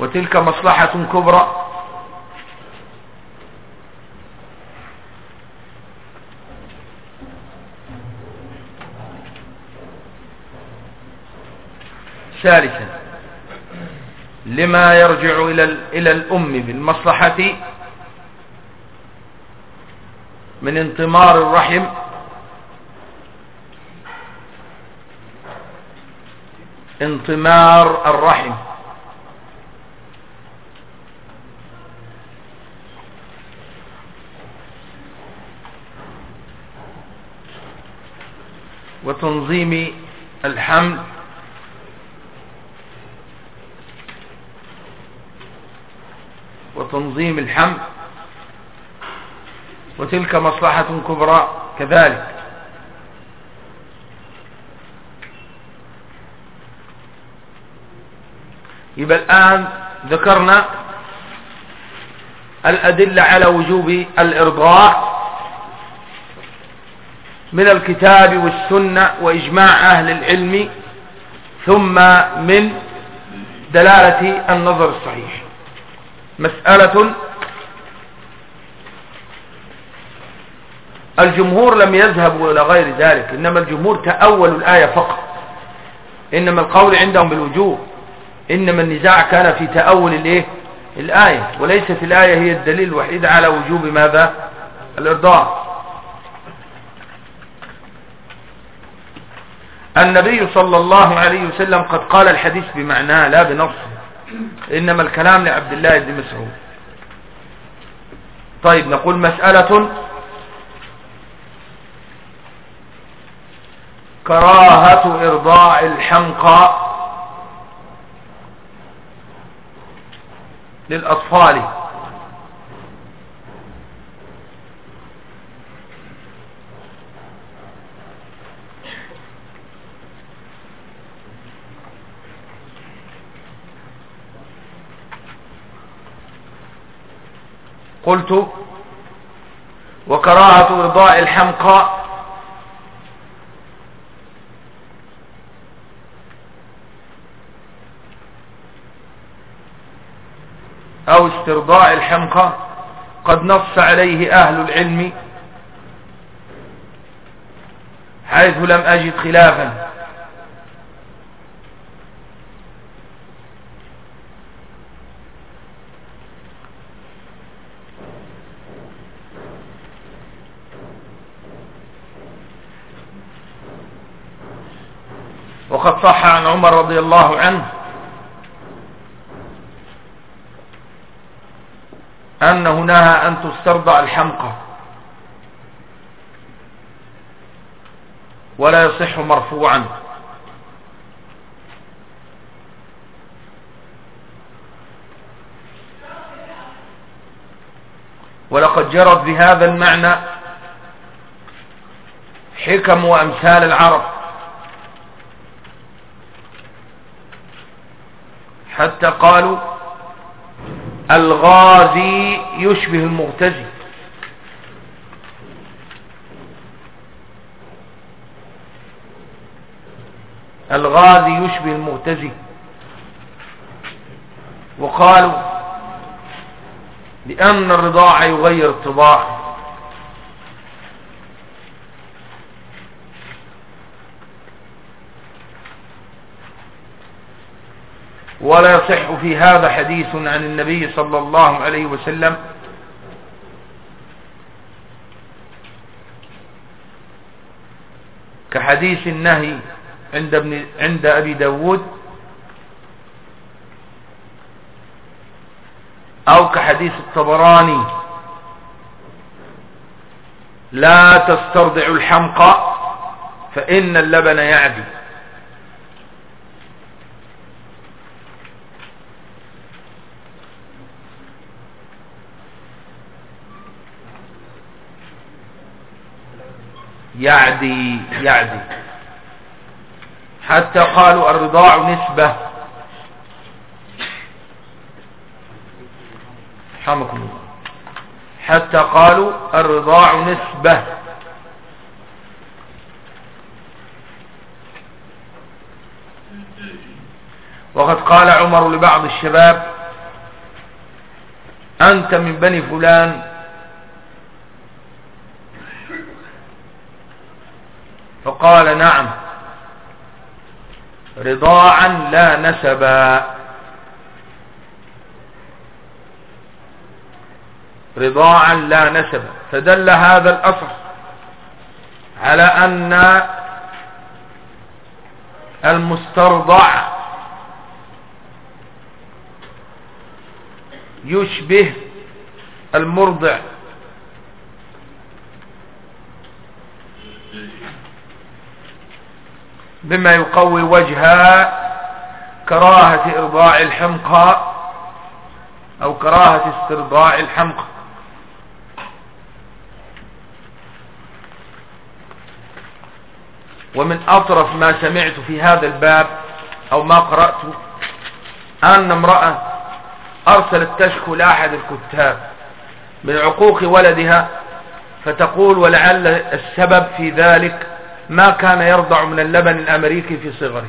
وتلك مصلحة كبرى ثالثا لما يرجع إلى إلى الأم بالمصلحة من انطمار الرحم. انطمار الرحم. وتنظيم الحمل وتنظيم الحمل وتلك مصلحة كبرى كذلك. يبقى الآن ذكرنا الأدلة على وجوب الإرضاع من الكتاب والسنة وإجماع أهل العلم ثم من دلالة النظر الصحيح. مسألة الجمهور لم يذهبوا إلى غير ذلك إنما الجمهور تأول الآية فقط. إنما القول عندهم بالوجوب إنما النزاع كان في تأول الإيه؟ الآية. وليست الآية هي الدليل الوحيد على وجوب ماذا؟ الإرضاء. النبي صلى الله عليه وسلم قد قال الحديث بمعناه لا بنصه إنما الكلام لعبد الله بن مسعود. طيب نقول مسألة كراهة إرضاع الحمقى للأطفال. قلت وكراهة رضاء الحمقى أو استرضاء الحمقى قد نص عليه أهل العلم حيث لم أجد خلافا. وقد صح عن عمر رضي الله عنه أنه نهى أن تسترضع الحمقى ولا يصح مرفوعا. ولقد جرت بهذا المعنى حكم وأمثال العرب. حتى قالوا الغازي يشبه المغتزي. الغازي يشبه المغتزي. وقالوا لأن الرضاعة يغير الطباع ولا يصح في هذا حديث عن النبي صلى الله عليه وسلم. كحديث النهي عند, ابن عند أبي داود. أو كحديث الطبراني. لا تسترضع الحمقى فإن اللبن يعدي. يعدي يعدي. حتى قالوا الرضاع نسبة. حمكم الله. حتى قالوا الرضاع نسبة. وقد قال عمر لبعض الشباب أنت من بني فلان فقال نعم. رضاعا لا نسبا. رضاعا لا نسبا. فدل هذا الأصل على أن المسترضع يشبه المرضع. بما يقوي وجه كراهة إرضاع الحمقى أو كراهة استرضاع الحمقى ومن أطرف ما سمعت في هذا الباب أو ما قرأت أن امرأة أرسلت تشكو لأحد الكتاب من عقوق ولدها فتقول ولعل السبب في ذلك ما كان يرضع من اللبن الأمريكي في صغره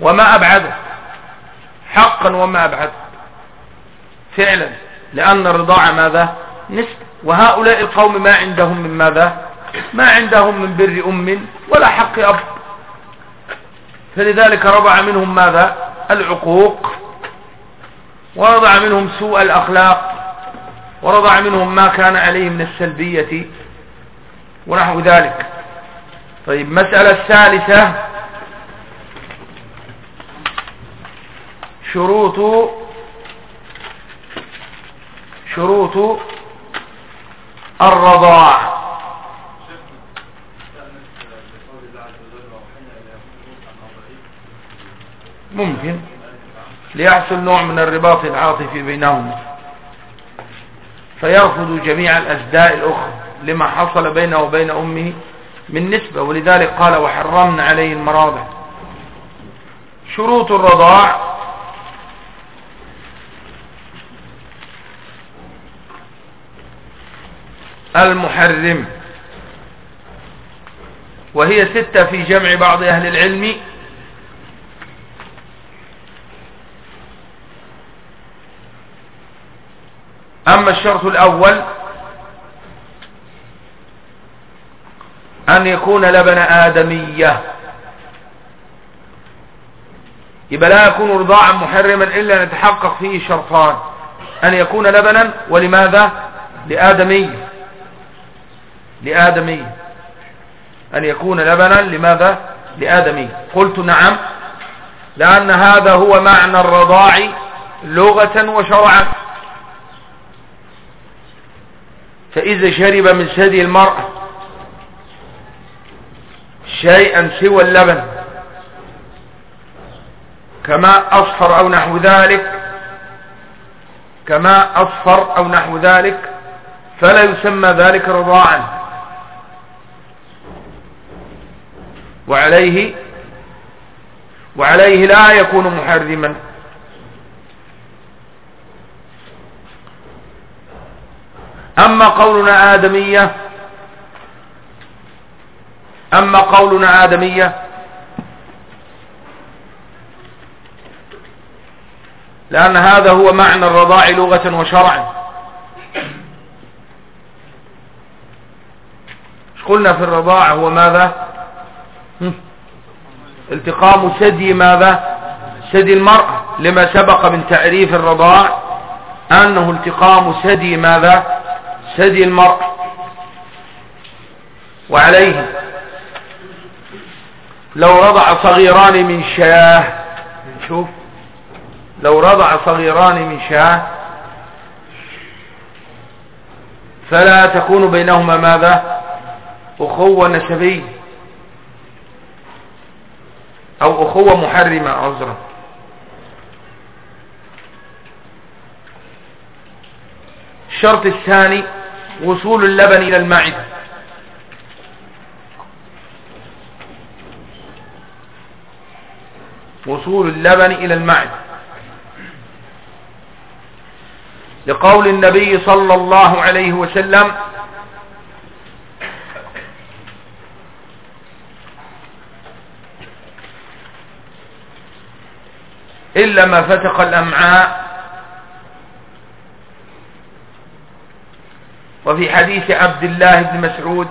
وما أبعده. حقا وما أبعده. فعلا. لأن الرضاعة ماذا؟ نسبة وهؤلاء القوم ما عندهم من ماذا؟ ما عندهم من بر أم ولا حق أب. فلذلك رضع منهم ماذا؟ العقوق. ورضع منهم سوء الأخلاق. ورضع منهم ما كان عليه من السلبية. ونحو ذلك. طيب مسألة الثالثة. شروط شروط الرضاع. ممكن. ليحصل نوع من الرباط العاطفي بينهم فيرفض جميع الأجداء الأخرى لما حصل بينه وبين أمه من نسبة ولذلك قال وحرمنا عليه المراضع شروط الرضاع. المحرم. وهي ستة في جمع بعض أهل العلم. أما الشرط الأول أن يكون لبن آدمية. يبقى لا يكون رضاعا محرما إلا أن يتحقق فيه شرطان. أن يكون لبنا ولماذا؟ لآدمي لآدمي أن يكون لبنا لماذا؟ لآدمي قلت نعم لأن هذا هو معنى الرضاع لغة وشرعا. فإذا شرب من ثدي المرأة شيئا سوى اللبن. كما أصفر أو نحو ذلك كما أصفر أو نحو ذلك فلا يسمى ذلك رضاعا. وعليه وعليه لا يكون محرما. أما قولنا آدمية أما قولنا آدمية؟ لأن هذا هو معنى الرضاع لغة وشرعا قلنا في الرضاع؟ هو ماذا؟ التقام ثدي ماذا؟ ثدي المرأة لما سبق من تعريف الرضاع أنه التقام ثدي ماذا؟ ثدي المرأة وعليه لو رضع صغيران من شاه شوف لو رضع صغيران من شاه فلا تكون بينهما ماذا؟ أخوة نسبية. أو أخوة محرمة عذرا. الشرط الثاني وصول اللبن إلى المعدة. وصول اللبن إلى المعدة. لقول النبي صلى الله عليه وسلم إلا ما فتق الأمعاء. وفي حديث عبد الله بن مسعود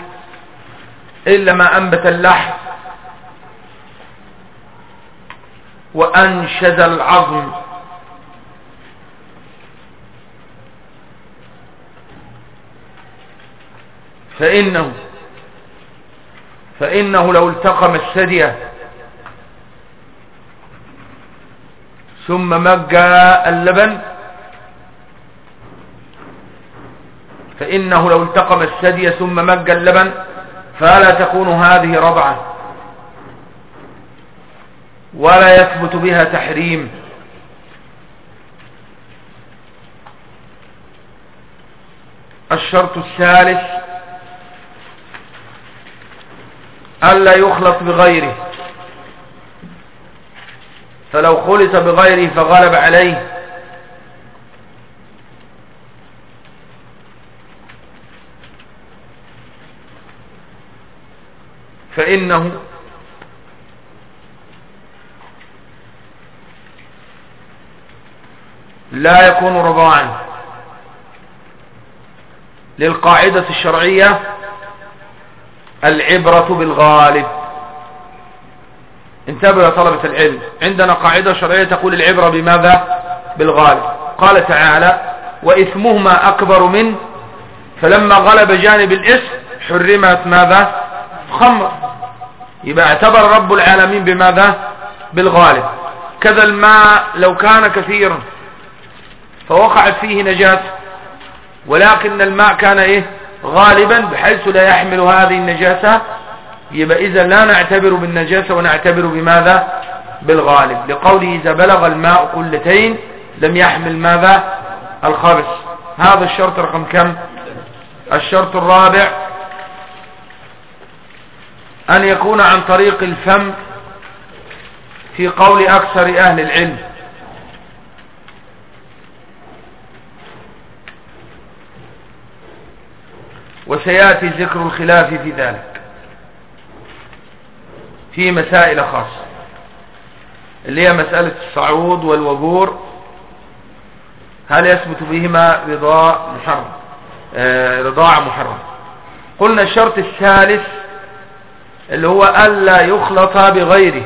إلا ما أنبت اللحم. وأنشز العظم. فإنه فإنه لو التقم الثدية. ثم مجى اللبن. فإنه لو التقم الثدي ثم مجى اللبن فلا تكون هذه رضعة. ولا يثبت بها تحريم. الشرط الثالث ألا يخلط بغيره. فلو خلط بغيره فغلب عليه. فإنه لا يكون رضاعا للقاعدة الشرعية العبرة بالغالب. انتبهوا يا طلبة العلم. عندنا قاعدة شرعية تقول العبرة بماذا؟ بالغالب. قال تعالى وإثمهما أكبر من فلما غلب جانب الإثم حرمت ماذا؟ خمر يبقى اعتبر رب العالمين بماذا؟ بالغالب. كذا الماء لو كان كثيرا فوقعت فيه نجاة. ولكن الماء كان إيه؟ غالبا بحيث لا يحمل هذه النجاسة يبقى إذا لا نعتبر بالنجاسة ونعتبر بماذا؟ بالغالب. لقوله إذا بلغ الماء قلتين لم يحمل ماذا؟ الخبث. هذا الشرط رقم كم؟ الشرط الرابع. أن يكون عن طريق الفم في قول أكثر أهل العلم. وسيأتي ذكر الخلاف في ذلك في مسائل خاصة اللي هي مسألة الصعود والوبور هل يثبت بهما رضاء محرم؟ آه رضاع محرم. قلنا الشرط الثالث اللي هو ألا يخلط بغيره.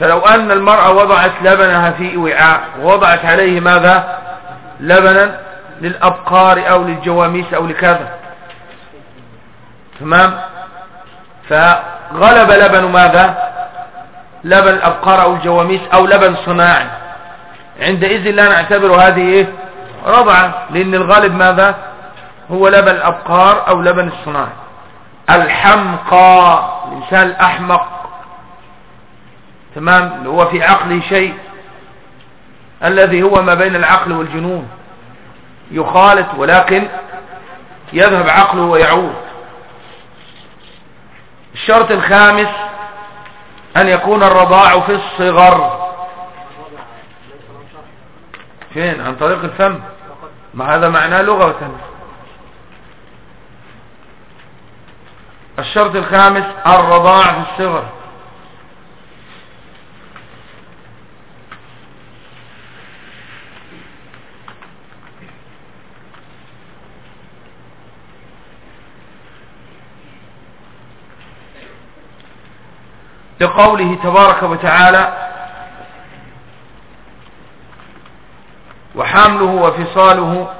فلو أن المرأة وضعت لبنها في وعاء ووضعت عليه ماذا؟ لبنا للأبقار أو للجواميس أو لكذا. تمام؟ فغلب لبن ماذا؟ لبن الأبقار أو الجواميس أو لبن صناعي. عندئذ لا نعتبر هذه إيه؟ رضعة لأن الغالب ماذا؟ هو لبن الأبقار أو لبن الصناعي. الحمقى الإنسان الأحمق. تمام؟ هو في عقله شيء. الذي هو ما بين العقل والجنون. يخالط ولكن يذهب عقله ويعود. الشرط الخامس أن يكون الرضاع في الصغر. فين؟ عن طريق الفم. ما هذا معناه لغة. الشرط الخامس الرضاع في الصغر. لقوله تبارك وتعالى وحمله وفصاله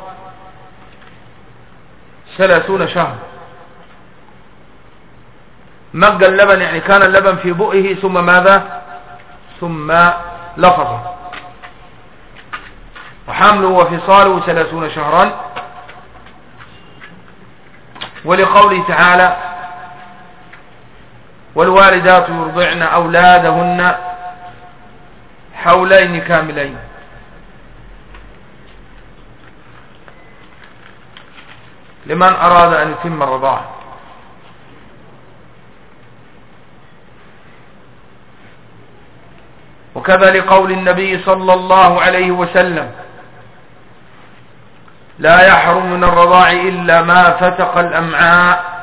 ثلاثون شهر. مج اللبن يعني كان اللبن في بؤه ثم ماذا؟ ثم لفظه. وحمله وفصاله ثلاثون شهرا. ولقوله تعالى والوالدات يرضعن أولادهن حولين كاملين. لمن أراد أن يتم الرضاعة. وكذا لقول النبي صلى الله عليه وسلم لا يحرم من الرضاع إلا ما فتق الأمعاء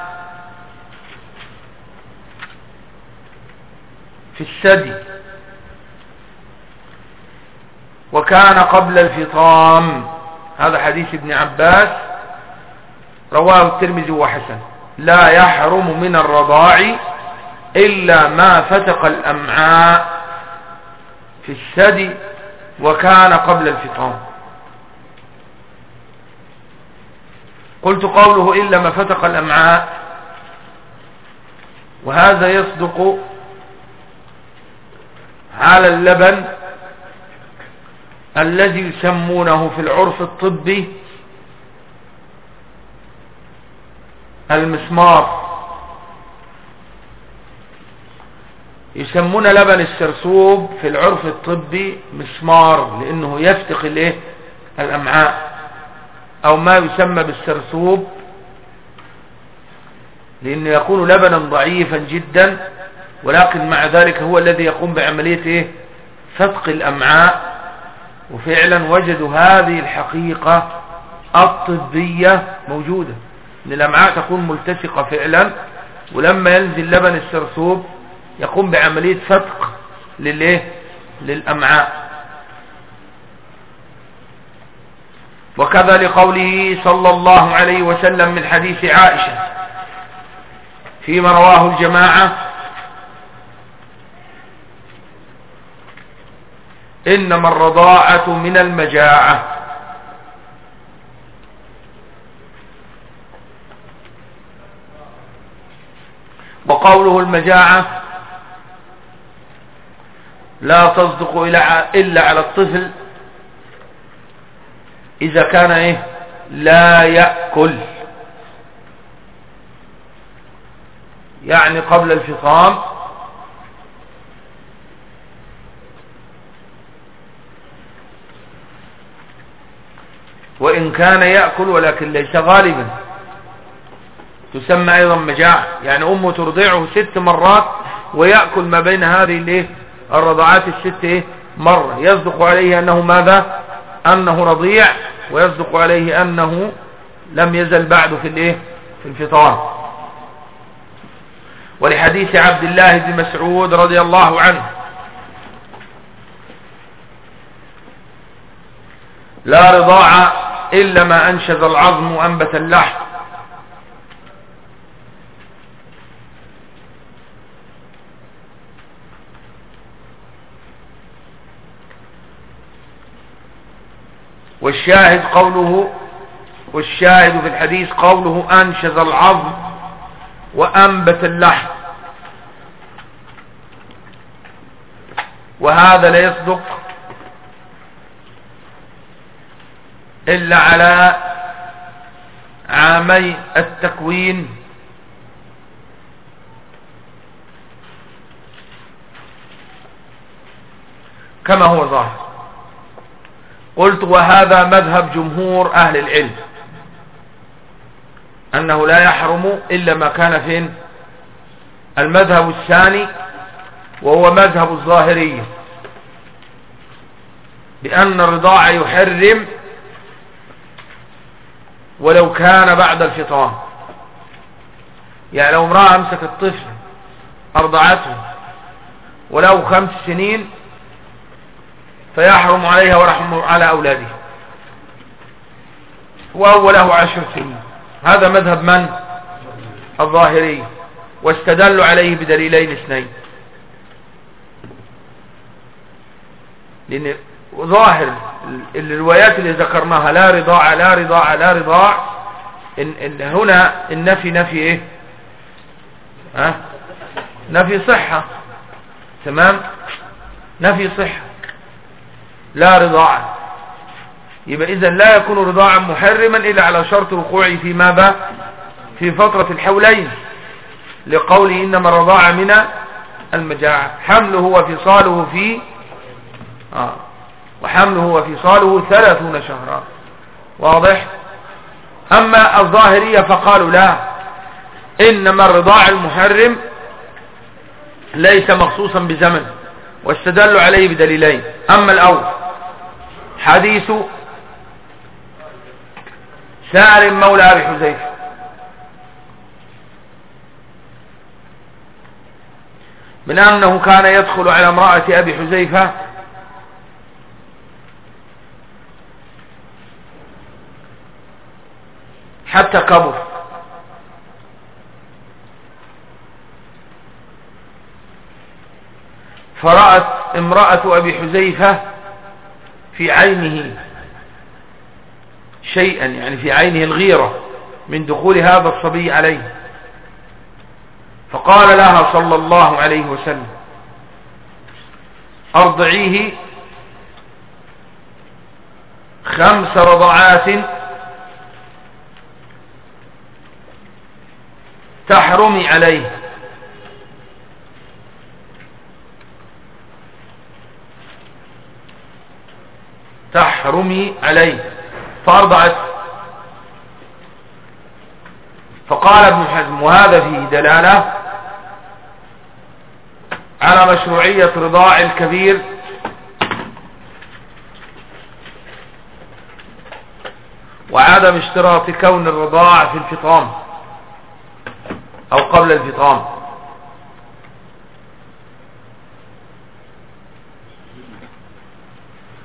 في الثدي. وكان قبل الفطام. هذا حديث ابن عباس. رواه الترمذي وحسن. لا يحرم من الرضاع إلا ما فتق الأمعاء في الثدي وكان قبل الفطام. قلت قوله إلا ما فتق الأمعاء. وهذا يصدق على اللبن الذي يسمونه في العرف الطبي المسمار. يسمون لبن السرسوب في العرف الطبي مسمار لأنه يفتق الإيه؟ الأمعاء. أو ما يسمى بالسرسوب لأنه يكون لبنا ضعيفا جدا. ولكن مع ذلك هو الذي يقوم بعملية إيه فتق الأمعاء وفعلا وجدوا هذه الحقيقة الطبية موجودة. إن الأمعاء تكون ملتصقة فعلا ولما ينزل لبن السرسوب يقوم بعملية فتق للإيه؟ للأمعاء. وكذا لقوله صلى الله عليه وسلم من حديث عائشة فيما رواه الجماعة إنما الرضاعة من المجاعة. وقوله المجاعة لا تصدق إلا على الطفل إذا كان إيه؟ لا يأكل. يعني قبل الفطام وإن كان يأكل ولكن ليس غالبا. تسمى أيضا مجاعة يعني أمه ترضعه ست مرات ويأكل ما بين هذه الايه الرضعات الست إيه؟ مرة. يصدق عليه أنه ماذا؟ أنه رضيع ويصدق عليه أنه لم يزل بعد في الايه في الفطام. ولحديث عبد الله بن مسعود رضي الله عنه. لا رضاع إلا ما أنشز العظم وأنبت اللحم. والشاهد قوله والشاهد في الحديث قوله أنشز العظم وأنبت اللحم. وهذا لا يصدق إلا على عامي التكوين. كما هو ظاهر. قلت وهذا مذهب جمهور أهل العلم. أنه لا يحرم إلا ما كان فين المذهب الثاني وهو مذهب الظاهرية. بأن الرضاع يحرم ولو كان بعد الفطام. يعني لو امرأة أمسكت طفل أرضعته ولو خمس سنين فيحرم عليها ورحم على أولاده. وهو له عشر سنين. هذا مذهب من؟ الظاهري. واستدلوا عليه بدليلين اثنين. لأن ظاهر الروايات اللي ذكرناها لا رضاع لا رضاع لا رضاع إن إن هنا النفي نفي إيه؟ ها؟ نفي صحة تمام؟ نفي صحة لا رضاعا يبقى إذا لا يكون رضاعا محرما إلا على شرط وقوعه في ماذا؟ في فترة الحولين لقوله إنما الرضاعة من المجاعة. حمله وفصاله في آه. وحمله وفصاله ثلاثون شهرا. واضح؟ أما الظاهرية فقالوا لا. إنما الرضاع المحرم ليس مخصوصا بزمن واستدلوا عليه بدليلين. أما الأول حديث سالم مولى أبي حذيفة. من أنه كان يدخل على امرأة أبي حذيفة حتى كبر فرأت امرأة أبي حذيفة في عينه شيئا يعني في عينه الغيرة من دخول هذا الصبي عليه. فقال لها صلى الله عليه وسلم أرضعيه خمس رضعات تحرمي عليه. تحرمي عليه. فأرضعت فقال ابن حزم وهذا فيه دلالة على مشروعية رضاع الكبير. وعدم اشتراط كون الرضاع في الفطام. أو قبل الفطام.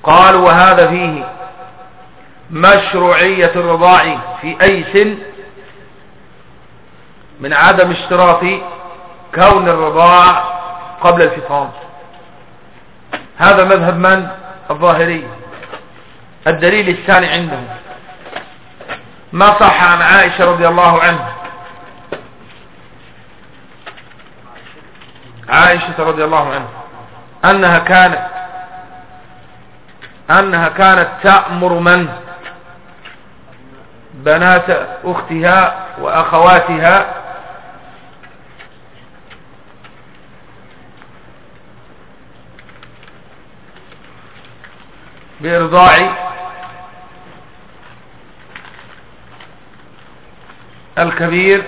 قالوا وهذا فيه مشروعية الرضاع في أي سن من عدم اشتراط كون الرضاع قبل الفطام. هذا مذهب من؟ الظاهري. الدليل الثاني عندهم. ما صح عن عائشة رضي الله عنها. عائشة رضي الله عنها أنها كانت أنها كانت تأمر من؟ بنات أختها وأخواتها. بإرضاع الكبير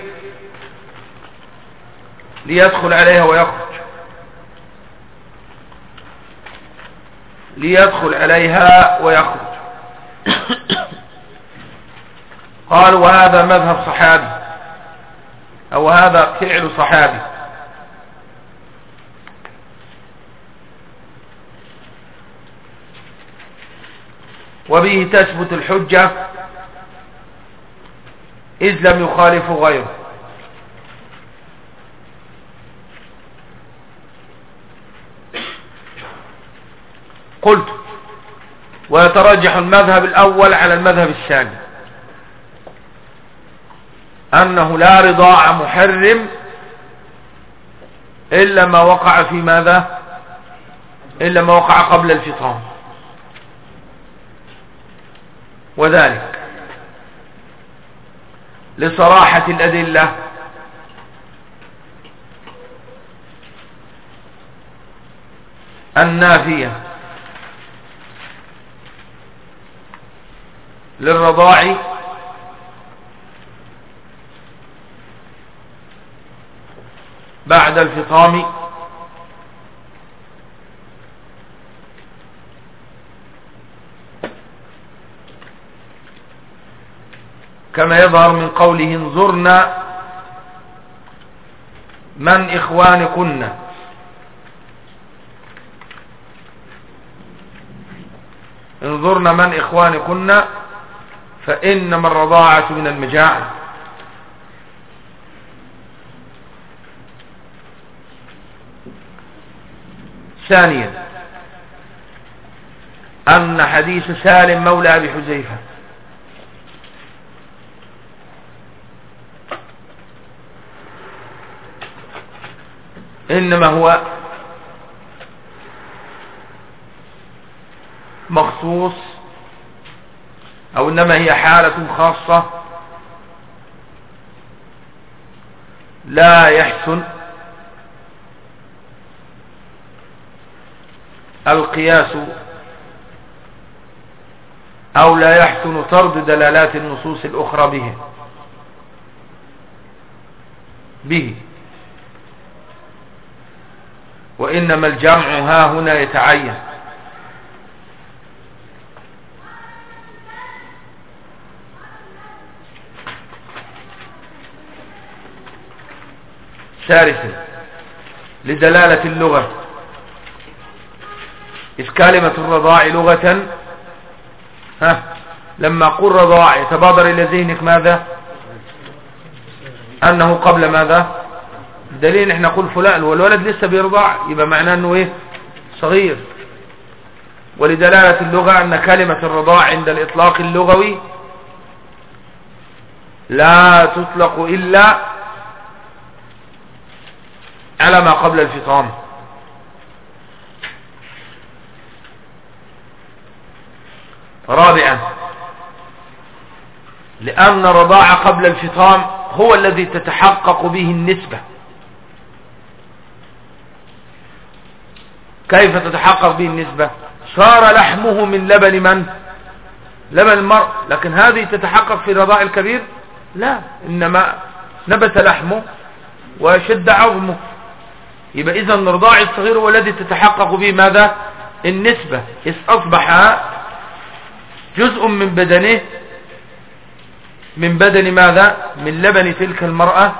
ليدخل عليها ويخرج. ليدخل عليها ويخرج. قال وهذا مذهب صحابي أو هذا فعل صحابي. وبه تثبت الحجة إذ لم يخالف غيره. قلت ويترجح المذهب الأول على المذهب الثاني أنه لا رضاع محرم إلا ما وقع في ماذا؟ إلا ما وقع قبل الفطام. وذلك لصراحة الأدلة النافية للرضاع بعد الفطام كما يظهر من قوله انظرنا من إخوانكن. انظرنا من إخوانكن. فإنما الرضاعة من المجاعة. ثانيا أن حديث سالم مولى أبي حزيفة إنما هو مخصوص أو إنما هي حالة خاصة. لا يحسن القياس أو لا يحسن طرد دلالات النصوص الأخرى به. به. وإنما الجمع ها هنا يتعين. ثالثا لدلالة اللغة. إذ كلمة الرضاع لغة ها لما قل رضاع يتبادر إلى ذهنك ماذا؟ أنه قبل ماذا؟ دليل إحنا نقول فلان والولد لسه بيرضع يبقى معناه إنه إيه؟ صغير. ولدلالة اللغة أن كلمة الرضاع عند الإطلاق اللغوي لا تطلق إلا على ما قبل الفطام. رابعا لأن الرضاع قبل الفطام هو الذي تتحقق به النسبة. كيف تتحقق به النسبة؟ صار لحمه من لبن من؟ لبن المرء لكن هذه تتحقق في الرضاع الكبير؟ لا إنما نبت لحمه وشد عظمه. يبقى إذا الرضاع الصغير هو الذي تتحقق به ماذا؟ النسبة. إذ أصبح جزء من بدنه من بدن ماذا؟ من لبن تلك المرأة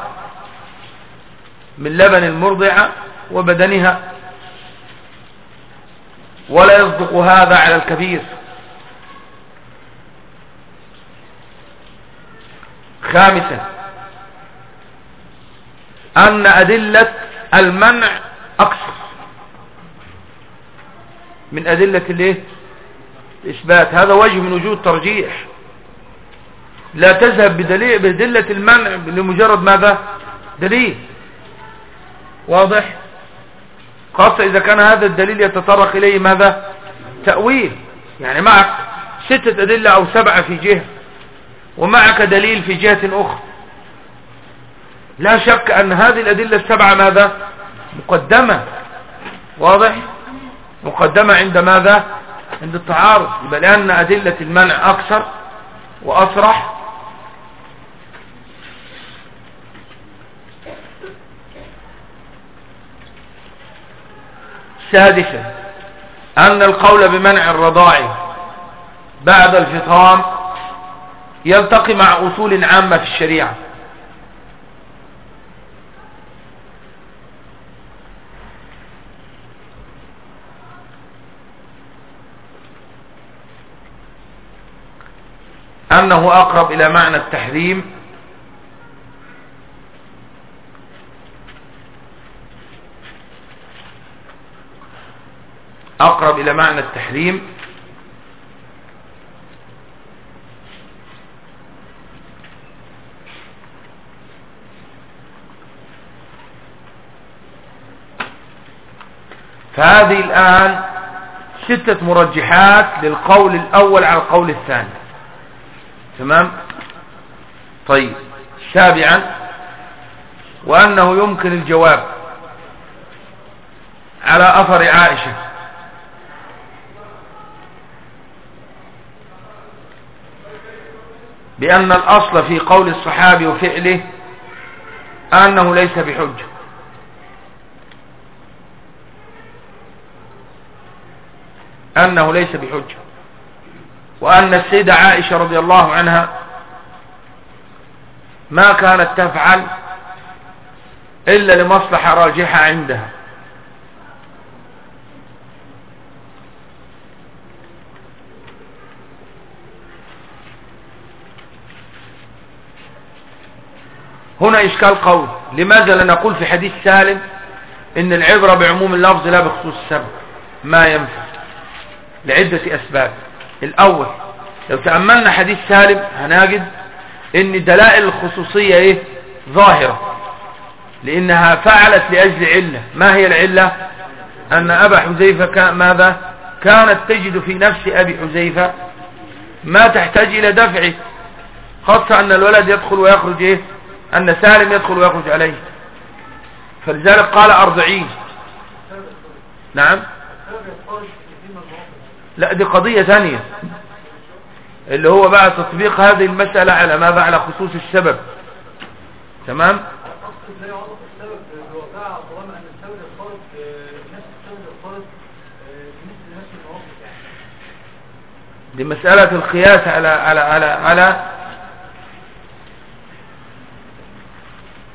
من لبن المرضعة وبدنها. ولا يصدق هذا على الكبير. خامسا أن أدلة المنع أكثر من أدلة الإيه؟ الإثبات. هذا وجه من وجوه الترجيح. لا تذهب بدليل بدلة المنع لمجرد ماذا؟ دليل. واضح؟ خاصة إذا كان هذا الدليل يتطرق إليه ماذا؟ تأويل. يعني معك ستة أدلة أو سبعة في جهة ومعك دليل في جهة أخرى. لا شك أن هذه الأدلة السبعة ماذا؟ مقدمة. واضح؟ مقدمة عند ماذا؟ عند التعارض. يبقى لأن أدلة المنع أكثر وأصرح. سادسا أن القول بمنع الرضاع بعد الفطام يلتقي مع أصول عامة في الشريعة. أنه أقرب إلى معنى التحريم. أقرب إلى معنى التحريم. فهذه الآن ستة مرجحات للقول الأول على القول الثاني. تمام؟ طيب. سابعا وأنه يمكن الجواب على أثر عائشة. بأن الأصل في قول الصحابي وفعله أنه ليس بحجة. أنه ليس بحجة. وأن السيدة عائشة رضي الله عنها ما كانت تفعل إلا لمصلحة راجحة عندها. هنا إشكال قول لماذا لا نقول في حديث سالم إن العبرة بعموم اللفظ لا بخصوص السبب؟ ما ينفع لعدة أسباب. الأول لو تأملنا حديث سالم هنجد إن دلائل الخصوصية إيه؟ ظاهرة لأنها فعلت لأجل علة. ما هي العلة؟ أن أبا حذيفة ماذا؟ كانت تجد في نفس أبي حذيفة ما تحتاج إلى دفعه خاصة أن الولد يدخل ويخرج إيه؟ أن سالم يدخل ويخرج عليه. فلذلك قال أرضعين نعم؟ لا دي قضية ثانية اللي هو بقى تطبيق هذه المسألة على ماذا؟ على خصوص السبب. تمام؟ دي مسألة القياس على على على على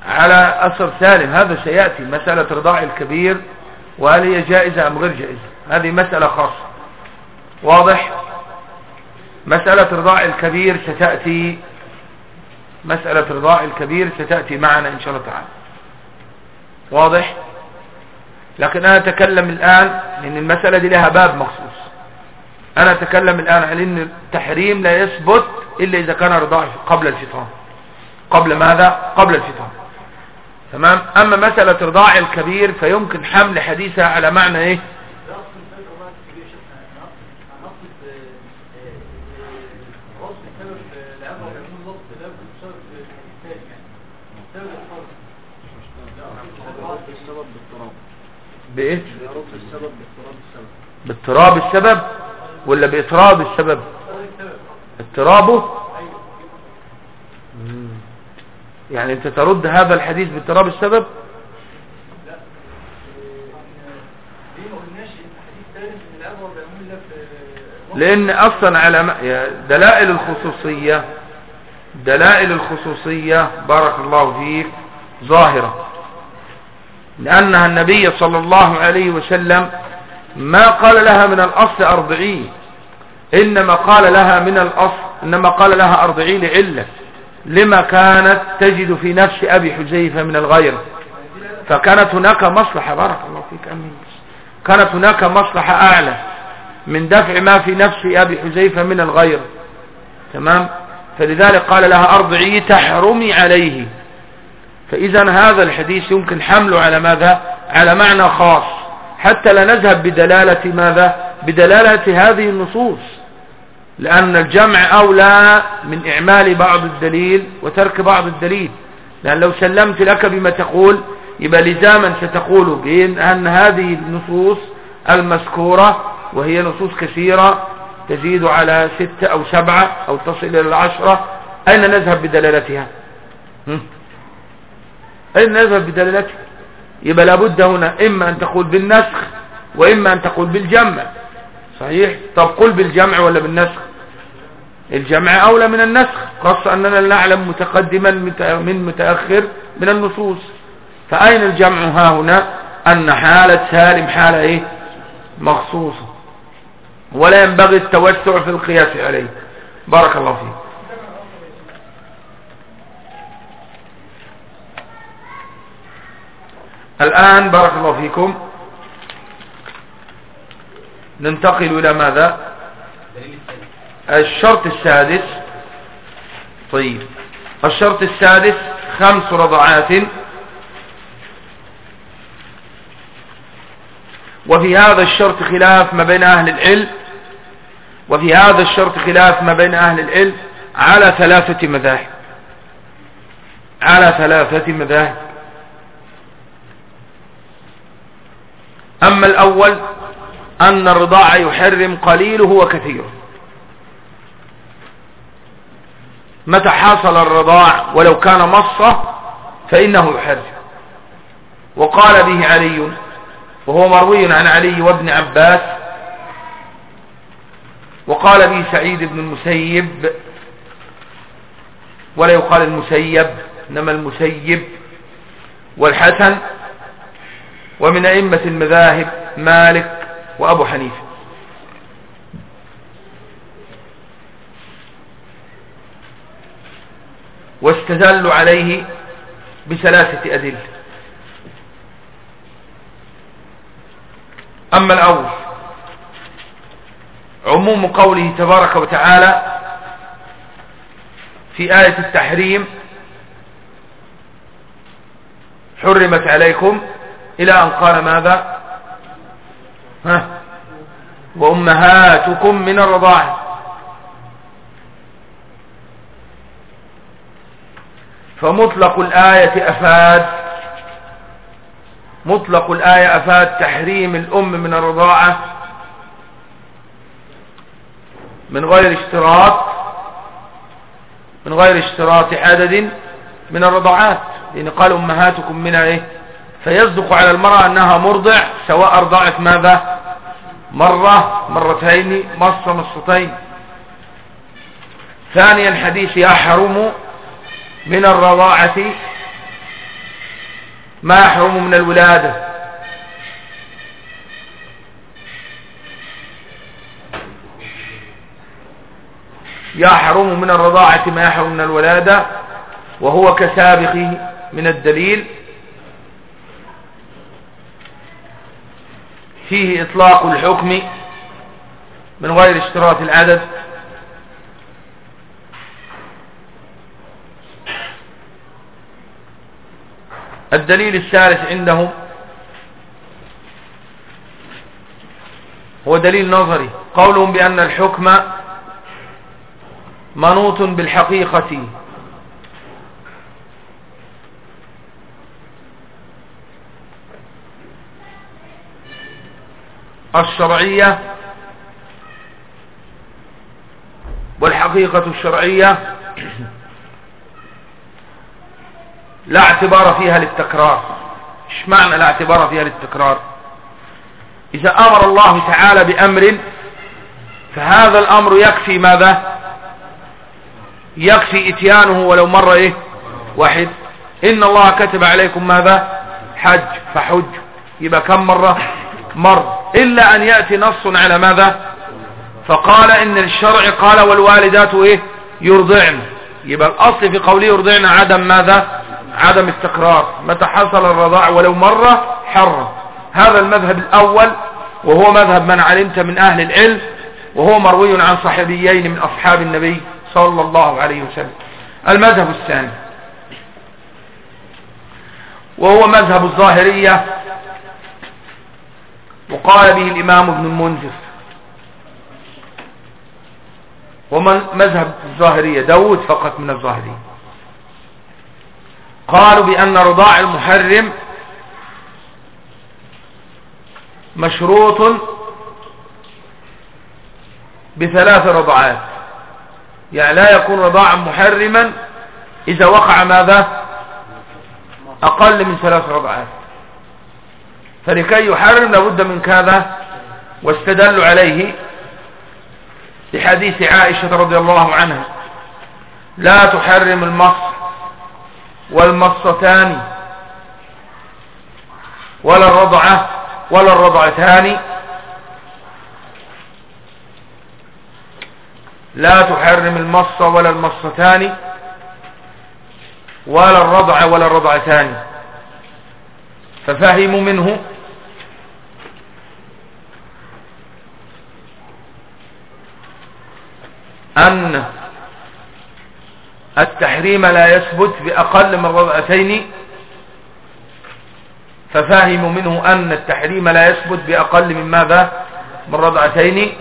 على أثر سالم. هذا سيأتي مسألة رضاع الكبير وهل هي جائزة أم غير جائزة؟ هذه مسألة خاصة. واضح؟ مسألة رضاع الكبير ستأتي مسألة رضاع الكبير ستأتي معنا إن شاء الله تعالى. واضح؟ لكن أنا أتكلم الآن لأن المسألة دي لها باب مخصوص. أنا أتكلم الآن عن أن التحريم لا يثبت إلا إذا كان رضاع قبل الفطام. قبل ماذا؟ قبل الفطام. تمام؟ أما مسألة رضاع الكبير فيمكن حمل حديثها على معنى إيه؟ بإيه؟ باضطراب السبب. ولا باضطراب السبب؟ اضطرابه. يعني أنت ترد هذا الحديث باضطراب السبب؟ لأن أصلا على دلائل الخصوصية دلائل الخصوصية بارك الله فيك ظاهرة. لأنها النبي صلى الله عليه وسلم ما قال لها من الأصل أرضعي إنما قال لها من الأصل إنما قال لها أرضعي لعلة. لما كانت تجد في نفس أبي حزيفة من الغير. فكانت هناك مصلحة بارك الله فيك أمين. كانت هناك مصلحة أعلى من دفع ما في نفس أبي حزيفة من الغير. تمام؟ فلذلك قال لها أرضعي تحرمي عليه. فإذا هذا الحديث يمكن حمله على ماذا؟ على معنى خاص. حتى لا نذهب بدلالة ماذا؟ بدلالة هذه النصوص. لأن الجمع أولى من إعمال بعض الدليل وترك بعض الدليل. لأن لو سلمت لك بما تقول يبقى لزاما ستقول بأن أن هذه النصوص المذكورة وهي نصوص كثيرة تزيد على ستة أو سبعة أو تصل إلى العشرة. أين نذهب بدلالتها؟ أين نذهب بدلالتها يبقى لابد هنا إما أن تقول بالنسخ وإما أن تقول بالجمع. صحيح؟ طب قل بالجمع ولا بالنسخ؟ الجمع أولى من النسخ خاصة أننا نعلم متقدما من متأخر من النصوص. فأين الجمع ها هنا؟ أن حالة سالم حالة إيه؟ مخصوصة. ولا ينبغي التوسع في القياس عليه. بارك الله فيك. الآن بارك الله فيكم. ننتقل إلى ماذا؟ الشرط السادس. طيب. الشرط السادس خمس رضعات. وفي هذا الشرط خلاف ما بين أهل العلم. وفي هذا الشرط خلاف ما بين أهل العلم على ثلاثة مذاهب. على ثلاثة مذاهب. أما الأول أن الرضاع يحرم قليله وكثيره. متى حصل الرضاع ولو كان مصة فإنه يحرم. وقال به علي وهو مروي عن علي وابن عباس وقال به سعيد بن المسيب ولا يقال المسيب إنما المسيب والحسن ومن أئمة المذاهب مالك وأبو حنيفة. واستدلوا عليه بثلاثة أدلة. أما الأول عموم قوله تبارك وتعالى في آية التحريم حرمت عليكم إلى أن قال ماذا؟ ها؟ وأمهاتكم من الرضاعة. فمطلق الآية أفاد مطلق الآية أفاد تحريم الأم من الرضاعة من غير اشتراط من غير اشتراط عدد من الرضاعات. لأن قال أمهاتكم من إيه؟ فيصدق على المرأة أنها مرضع سواء أرضعت ماذا؟ مرة مرتين مصة مصتين ثانيا حديث يحرم من الرضاعة ما يحرم من الولادة. يحرم من الرضاعة ما يحرم من الولادة وهو كسابقه من الدليل. فيه إطلاق الحكم من غير اشتراط العدد. الدليل الثالث عندهم هو دليل نظري. قولهم بأن الحكم منوط بالحقيقة. الشرعية والحقيقة الشرعية لا اعتبار فيها للتكرار. إيش معنى لا اعتبار فيها للتكرار؟ إذا أمر الله تعالى بأمر فهذا الأمر يكفي ماذا؟ يكفي إتيانه ولو مر إيه؟ واحد. إن الله كتب عليكم ماذا؟ حج. فحج. يبقى كم مرة؟ مر إلا أن يأتي نص على ماذا؟ فقال إن الشرع قال والوالدات إيه؟ يرضعن. يبقى الأصل في قوله يرضعن عدم ماذا؟ عدم التكرار متى حصل الرضاع ولو مرة حرم هذا المذهب الأول وهو مذهب من علمت من أهل العلم وهو مروي عن صحابيين من أصحاب النبي صلى الله عليه وسلم. المذهب الثاني وهو مذهب الظاهرية وقال به الإمام ابن المنذر. ومن مذهب الظاهرية داود فقط من الظاهرية. قالوا بأن رضاع المحرم مشروط بثلاث رضعات. يعني لا يكون رضاعا محرما إذا وقع ماذا؟ أقل من ثلاث رضعات. فلكي يحرم لابد من كذا واستدلوا عليه لحديث عائشة رضي الله عنها. لا تحرم المص والمصتان ولا الرضعة ولا الرضعتان. لا تحرم المص ولا المصتان ولا الرضع ولا الرضعتان. ففهموا منه أن التحريم لا يثبت بأقل من رضعتين ففهموا منه أن التحريم لا يثبت بأقل من ماذا؟ من رضعتين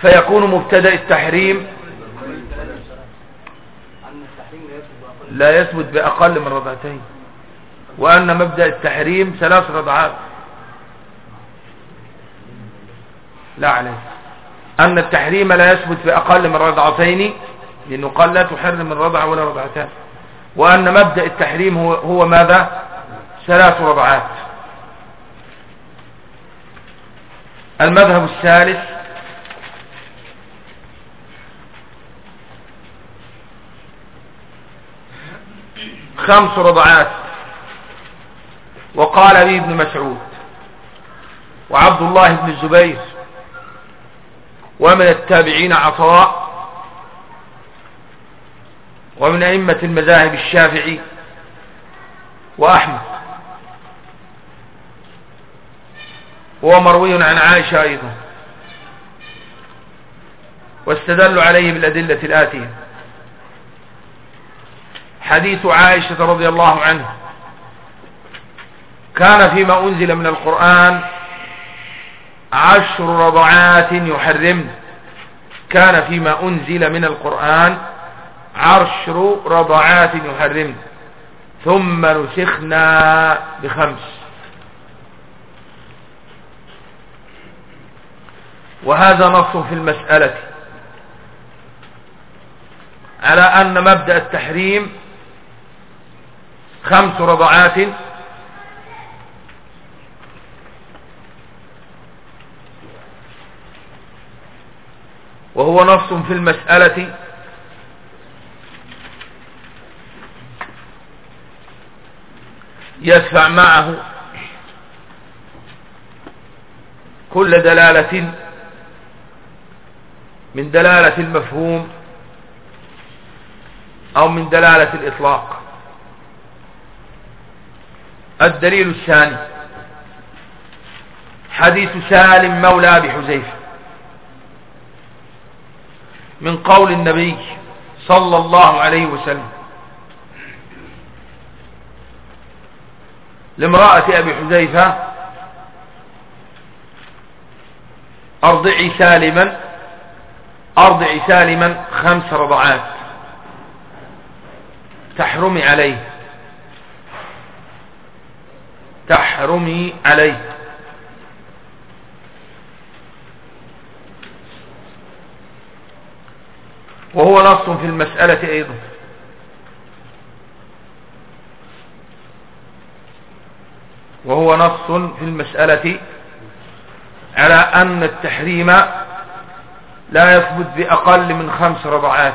فيكون مبتدأ التحريم لا يثبت بأقل من رضعتين وأن مبدأ التحريم ثلاث رضعات. لا عليه. أن التحريم لا يثبت بأقل من رضعتين لأنه قال لا تحرم الرضع ولا رضعتان. وأن مبدأ التحريم هو, هو ماذا؟ ثلاث رضعات. المذهب الثالث خمس رضعات. وقال لي ابن مسعود وعبد الله بن الزبير ومن التابعين عطاء ومن أئمة المذاهب الشافعي وأحمد. وهو مروي عن عائشة أيضا. واستدلوا عليه بالأدلة الآتية. حديث عائشة رضي الله عنه كان فيما أنزل من القرآن عشر رضعات يحرمن. كان فيما أنزل من القرآن عشر رضعات يحرمن. ثم نسخنا بخمس. وهذا نص في المسألة. على أن مبدأ التحريم خمس رضعات وهو نص في المسألة. يدفع معه كل دلالة من دلالة المفهوم أو من دلالة الإطلاق. الدليل الثاني حديث سالم مولى بحزيفة من قول النبي صلى الله عليه وسلم. لامرأة أبي حذيفة أرضعي سالما أرضعي سالما خمس رضعات. تحرمي عليه. تحرمي عليه. وهو نص في المسألة أيضا. وهو نص في المسألة على أن التحريم لا يثبت بأقل من خمس رضعات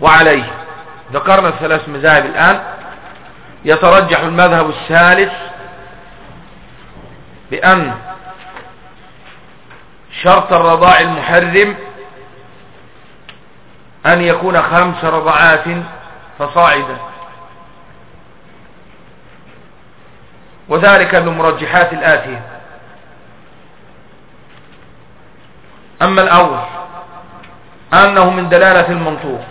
وعليه ذكرنا الثلاث مذاهب الآن. يترجح المذهب الثالث بأن شرط الرضاع المحرم أن يكون خمس رضعات فصاعدا. وذلك بمرجحات الآتية أما الأول أنه من دلالة المنطوق.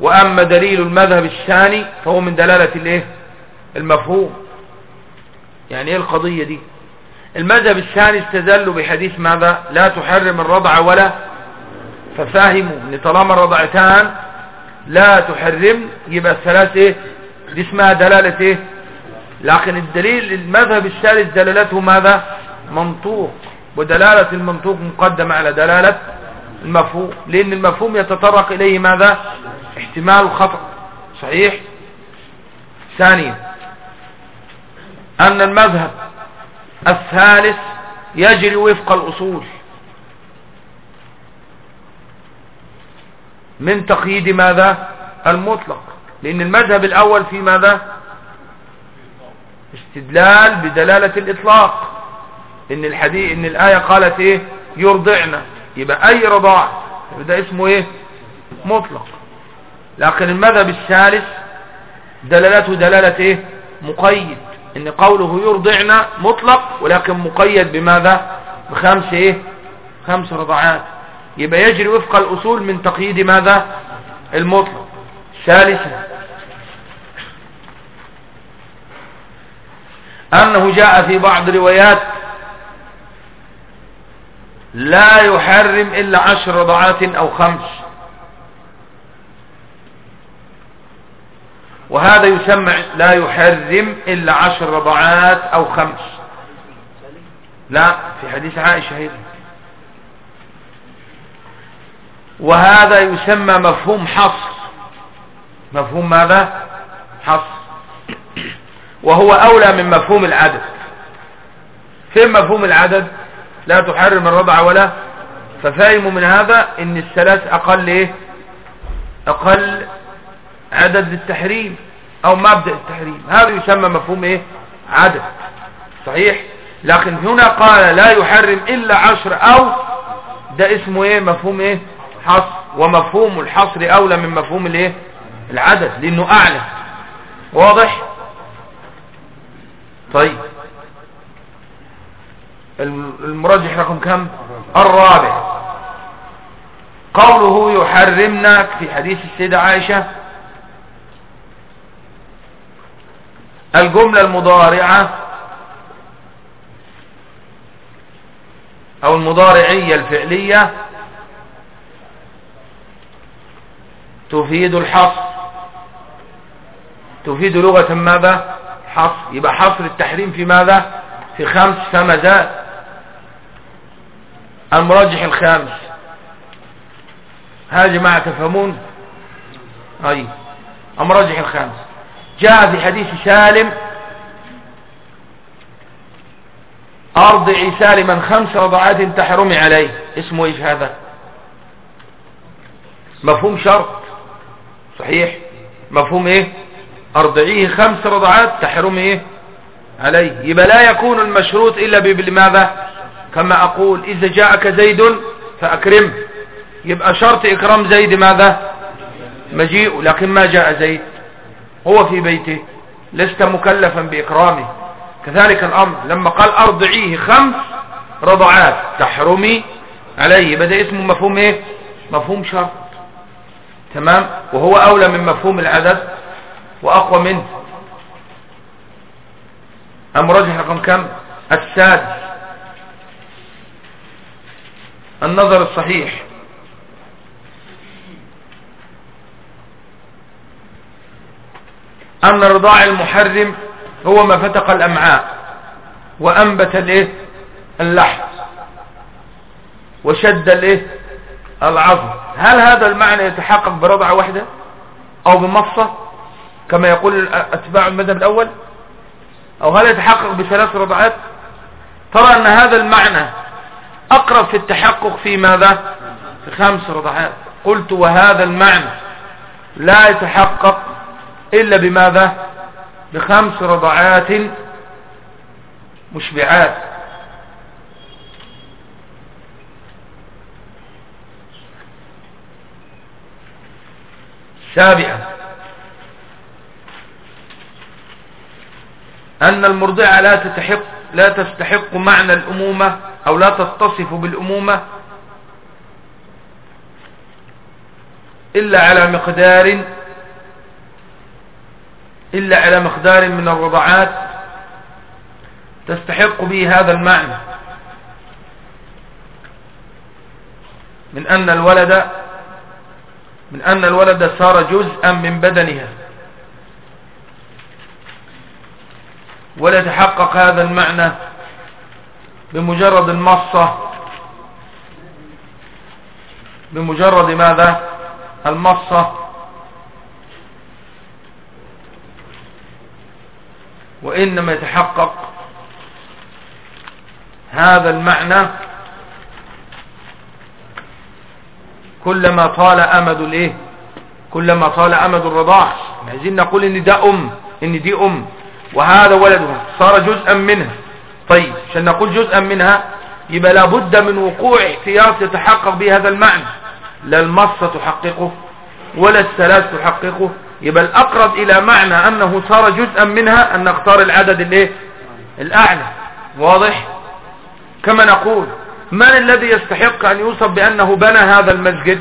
وأما دليل المذهب الثاني فهو من دلالة الإيه؟ المفهوم. يعني إيه القضية دي؟ المذهب الثاني استدلوا بحديث ماذا؟ لا تحرم الرضع ولا ففهموا إن طالما الرضعتان لا تحرم يبقى الثلاث إيه؟ دي اسمها دلالة إيه؟ لكن الدليل المذهب الثالث دلالته ماذا؟ منطوق ودلالة المنطوق مقدمة على دلالة المفهوم لأن المفهوم يتطرق إليه ماذا؟ احتمال الخطأ صحيح؟ ثانيا أن المذهب الثالث يجري وفق الأصول من تقييد ماذا؟ المطلق. لأن المذهب الأول في ماذا؟ استدلال بدلالة الإطلاق. إن الحديث إن الآية قالت إيه؟ يرضعنا. يبقى أي رضاع؟ ده اسمه إيه؟ مطلق. لكن المذهب الثالث دلالته دلالة إيه؟ مقيد. إن قوله يرضعنا مطلق ولكن مقيد بماذا؟ بخمس إيه؟ خمس رضعات. يبقى يجري وفق الأصول من تقييد ماذا؟ المطلق. ثالثا أنه جاء في بعض روايات لا يحرم إلا عشر رضعات أو خمس. وهذا يسمى لا يحرم إلا عشر رضعات أو خمس. لا في حديث عائشة هيدا وهذا يسمى مفهوم حصر. مفهوم ماذا؟ حصر. وهو أولى من مفهوم العدد. فين مفهوم العدد؟ لا تحرم الرضع ولا. ففاهم من هذا إن الثلاث أقل إيه؟ أقل عدد للتحريم أو مبدأ التحريم. هذا يسمى مفهوم إيه؟ عدد. صحيح؟ لكن هنا قال لا يحرم إلا عشر أو ده اسمه إيه؟ مفهوم إيه؟ حصر. ومفهوم الحصر أولى من مفهوم الإيه؟ العدد لأنه أعلى. واضح؟ طيب. المرجح رقم كم؟ الرابع. قوله يحرمنا في حديث السيدة عائشة الجملة المضارعة أو المضارعية الفعلية تفيد الحصر تفيد لغة ماذا؟ حصر يبقى حصر التحريم في ماذا؟ في خمس فما زاد؟ المرجح الخامس. هذا جماعة تفهمون؟ أي المرجح الخامس. جاء في حديث سالم أرضعي سالما خمس رضعات تحرمي عليه. اسمه إيش هذا؟ مفهوم شرط. صحيح. مفهوم إيه؟ أرضعيه خمس رضعات تحرمي إيه عليه. يبقى لا يكون المشروط إلا بماذا؟ كما أقول إذا جاءك زيد فاكرمه يبقى شرط إكرام زيد ماذا؟ مجيء لكن ما جاء زيد. هو في بيته لست مكلفا بإكرامه. كذلك الأمر لما قال أرضعيه خمس رضعات تحرمي عليه. بدأ اسمه مفهوم إيه؟ مفهوم شرط. تمام؟ وهو أولى من مفهوم العدد وأقوى منه. المرجح رقم كم؟ السادس. النظر الصحيح. أن الرضاع المحرم هو ما فتق الأمعاء وأنبت الإيه؟ اللحم وشد الإيه؟ العظم. هل هذا المعنى يتحقق برضعة واحدة أو بمصة كما يقول أتباع المذهب الأول. أو هل يتحقق بثلاث رضعات؟ ترى أن هذا المعنى أقرب في التحقق في ماذا؟ في خمس رضعات. قلت وهذا المعنى لا يتحقق إلا بماذا؟ بخمس رضعات مشبعات. سابعا أن المرضعة لا تتحق لا تستحق معنى الأمومة أو لا تتصف بالأمومة إلا على مقدار إلا على مقدار من الرضعات تستحق به هذا المعنى. من أن الولد من أن الولد صار جزءا من بدنها. ولا يتحقق هذا المعنى بمجرد المصة بمجرد ماذا؟ المصة. وإنما يتحقق هذا المعنى كلما طال أمد الإيه؟ كلما طال أمد الرضاع. عايزين نقول ان ده أم ان دي أم وهذا ولدها. صار جزءا منها. طيب عشان نقول جزءا منها يبقى لابد من وقوع احتياط يتحقق به هذا المعنى. لا المصة تحققه ولا الثلاث تحققه يبقى الأقرب إلى معنى أنه صار جزءا منها أن نختار العدد الإيه؟ الأعلى. واضح؟ كما نقول من الذي يستحق أن يوصف بأنه بنى هذا المسجد؟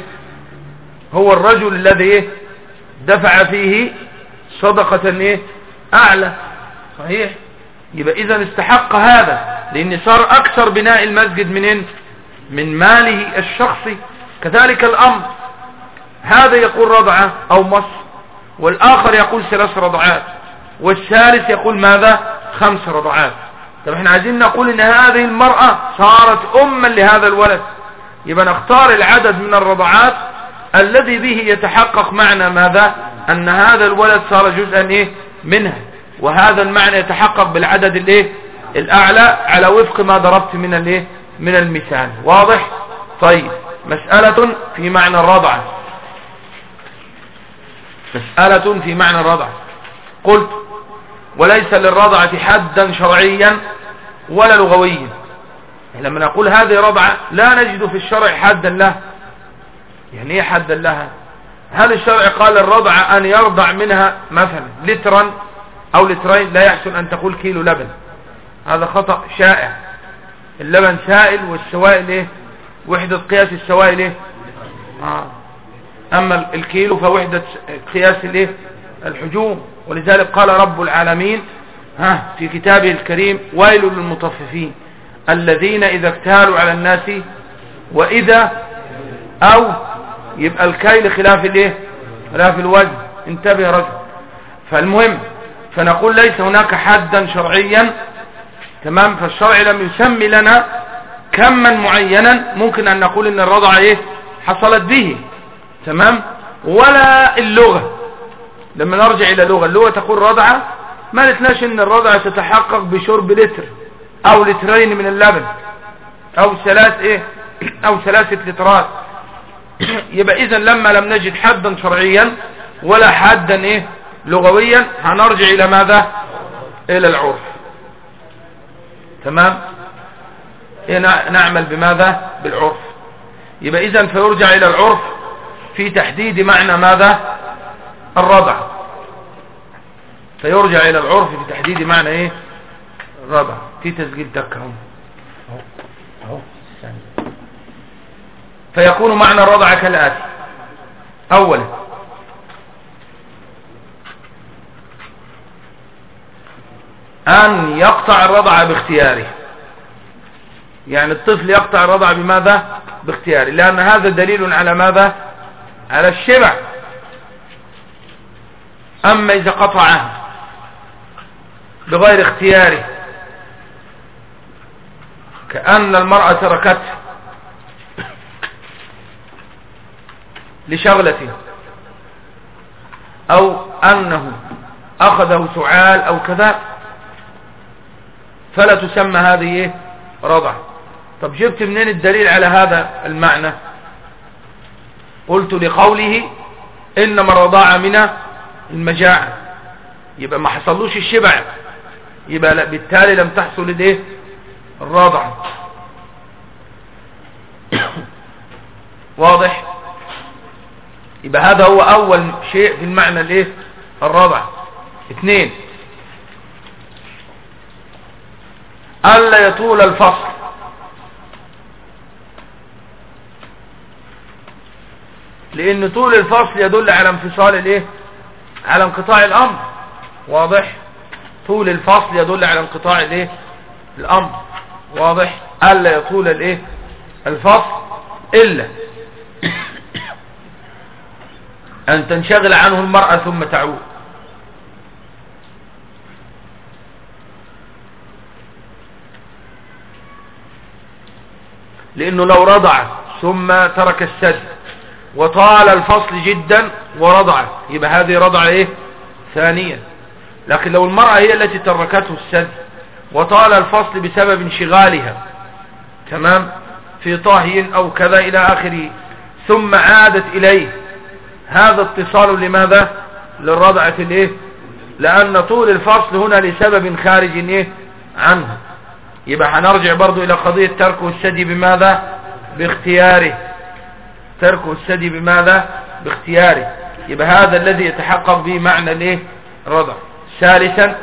هو الرجل الذي إيه؟ دفع فيه صدقة إيه؟ أعلى. صحيح؟ يبقى إذا استحق هذا لأن صار أكثر بناء المسجد منين من ماله الشخصي. كذلك الأمر. هذا يقول رضعة أو مصر. والآخر يقول ثلاث رضعات والثالث يقول ماذا؟ خمس رضعات. طب إحنا عايزين نقول إن هذه المرأة صارت اما لهذا الولد. يبقى نختار العدد من الرضعات الذي به يتحقق معنى ماذا؟ أن هذا الولد صار جزءا إيه؟ منها. وهذا المعنى يتحقق بالعدد الإيه؟ الأعلى على وفق ما ضربت من الإيه؟ من المثال. واضح؟ طيب. مسألة في معنى الرضعة. مسألة في معنى الرضعة قلت وليس للرضعة حدا شرعيا ولا لغويا. لما نقول هذه رضعة لا نجد في الشرع حدا له. يعني إيه حدا لها؟ هل الشرع قال الرضع أن يرضع منها مثلا لترا أو لترين؟ لا يحسن أن تقول كيلو لبن. هذا خطأ شائع. اللبن سائل والسوائل إيه؟ وحدة قياس السوائل إيه؟ آه. أما الكيلو فوحدة قياس الايه الحجوم. ولذلك قال رب العالمين ها في كتابه الكريم ويل للمطففين الذين إذا اكتالوا على الناس وإذا أو يبقى الكيل خلاف الايه خلاف الوزن. انتبه رجل. فالمهم فنقول ليس هناك حدا شرعيا تمام؟ فالشرع لم يسمي لنا كما معينا. ممكن أن نقول إن الرضع إيه؟ حصلت به. تمام؟ ولا اللغة. لما نرجع إلى اللغة اللغة تقول رضعة. ما قلتناش إن الرضعة تتحقق بشرب لتر أو لترين من اللبن أو ثلاث إيه؟ [CLEARS THROAT] أو ثلاثة لترات. [CLEARS THROAT] يبقى إذا لما لم نجد حدا شرعيا ولا حدا إيه؟ لغويا هنرجع إلى ماذا؟ إلى العرف. تمام؟ إيه نعمل بماذا؟ بالعرف. يبقى إذا فيرجع إلى العرف في تحديد معنى ماذا؟ الرضع فيرجع إلى العرف في تحديد معنى إيه؟ الرضع في تسجيل دكه أهو. أهو. فيكون معنى الرضع كالآتي. أولا. أن يقطع الرضع باختياره. يعني الطفل يقطع الرضع بماذا؟ باختياره. لأن هذا دليل على ماذا؟ على الشبع. أما إذا قطعه بغير اختياره كأن المرأة تركته لشغلته أو أنه أخذه سعال أو كذا فلا تسمى هذه إيه؟ رضع طب جبت منين الدليل على هذا المعنى؟ قلت لقوله إنما الرضاعة من المجاعة يبقى ما حصلوش الشبع. يبقى لا بالتالي لم تحصل الايه الرضع [COUGHS] واضح؟ يبقى هذا هو أول شيء في المعنى الإيه؟ الرابع اثنين. ألا يطول الفصل. لأن طول الفصل يدل على انفصال الإيه؟ على انقطاع الأمر. واضح؟ طول الفصل يدل على انقطاع الإيه؟ الأمر. واضح؟ ألا يطول الإيه؟ الفصل إلا. [COUGHS] أن تنشغل عنه المرأة ثم تعود. لأنه لو رضع ثم ترك السد وطال الفصل جدا ورضع يبقى هذه رضع إيه؟ ثانية. لكن لو المرأة هي التي تركته السد وطال الفصل بسبب انشغالها تمام؟ في طهي أو كذا إلى آخره. ثم عادت إليه. هذا اتصال لماذا؟ للرضعة الإيه؟ لأن طول الفصل هنا لسبب خارج إيه؟ عنه. يبقى هنرجع برضو إلى قضية تركه الثدي بماذا؟ باختياره. تركه الثدي بماذا؟ باختياره. يبقى هذا الذي يتحقق به معنى الايه؟ الرضع ثالثا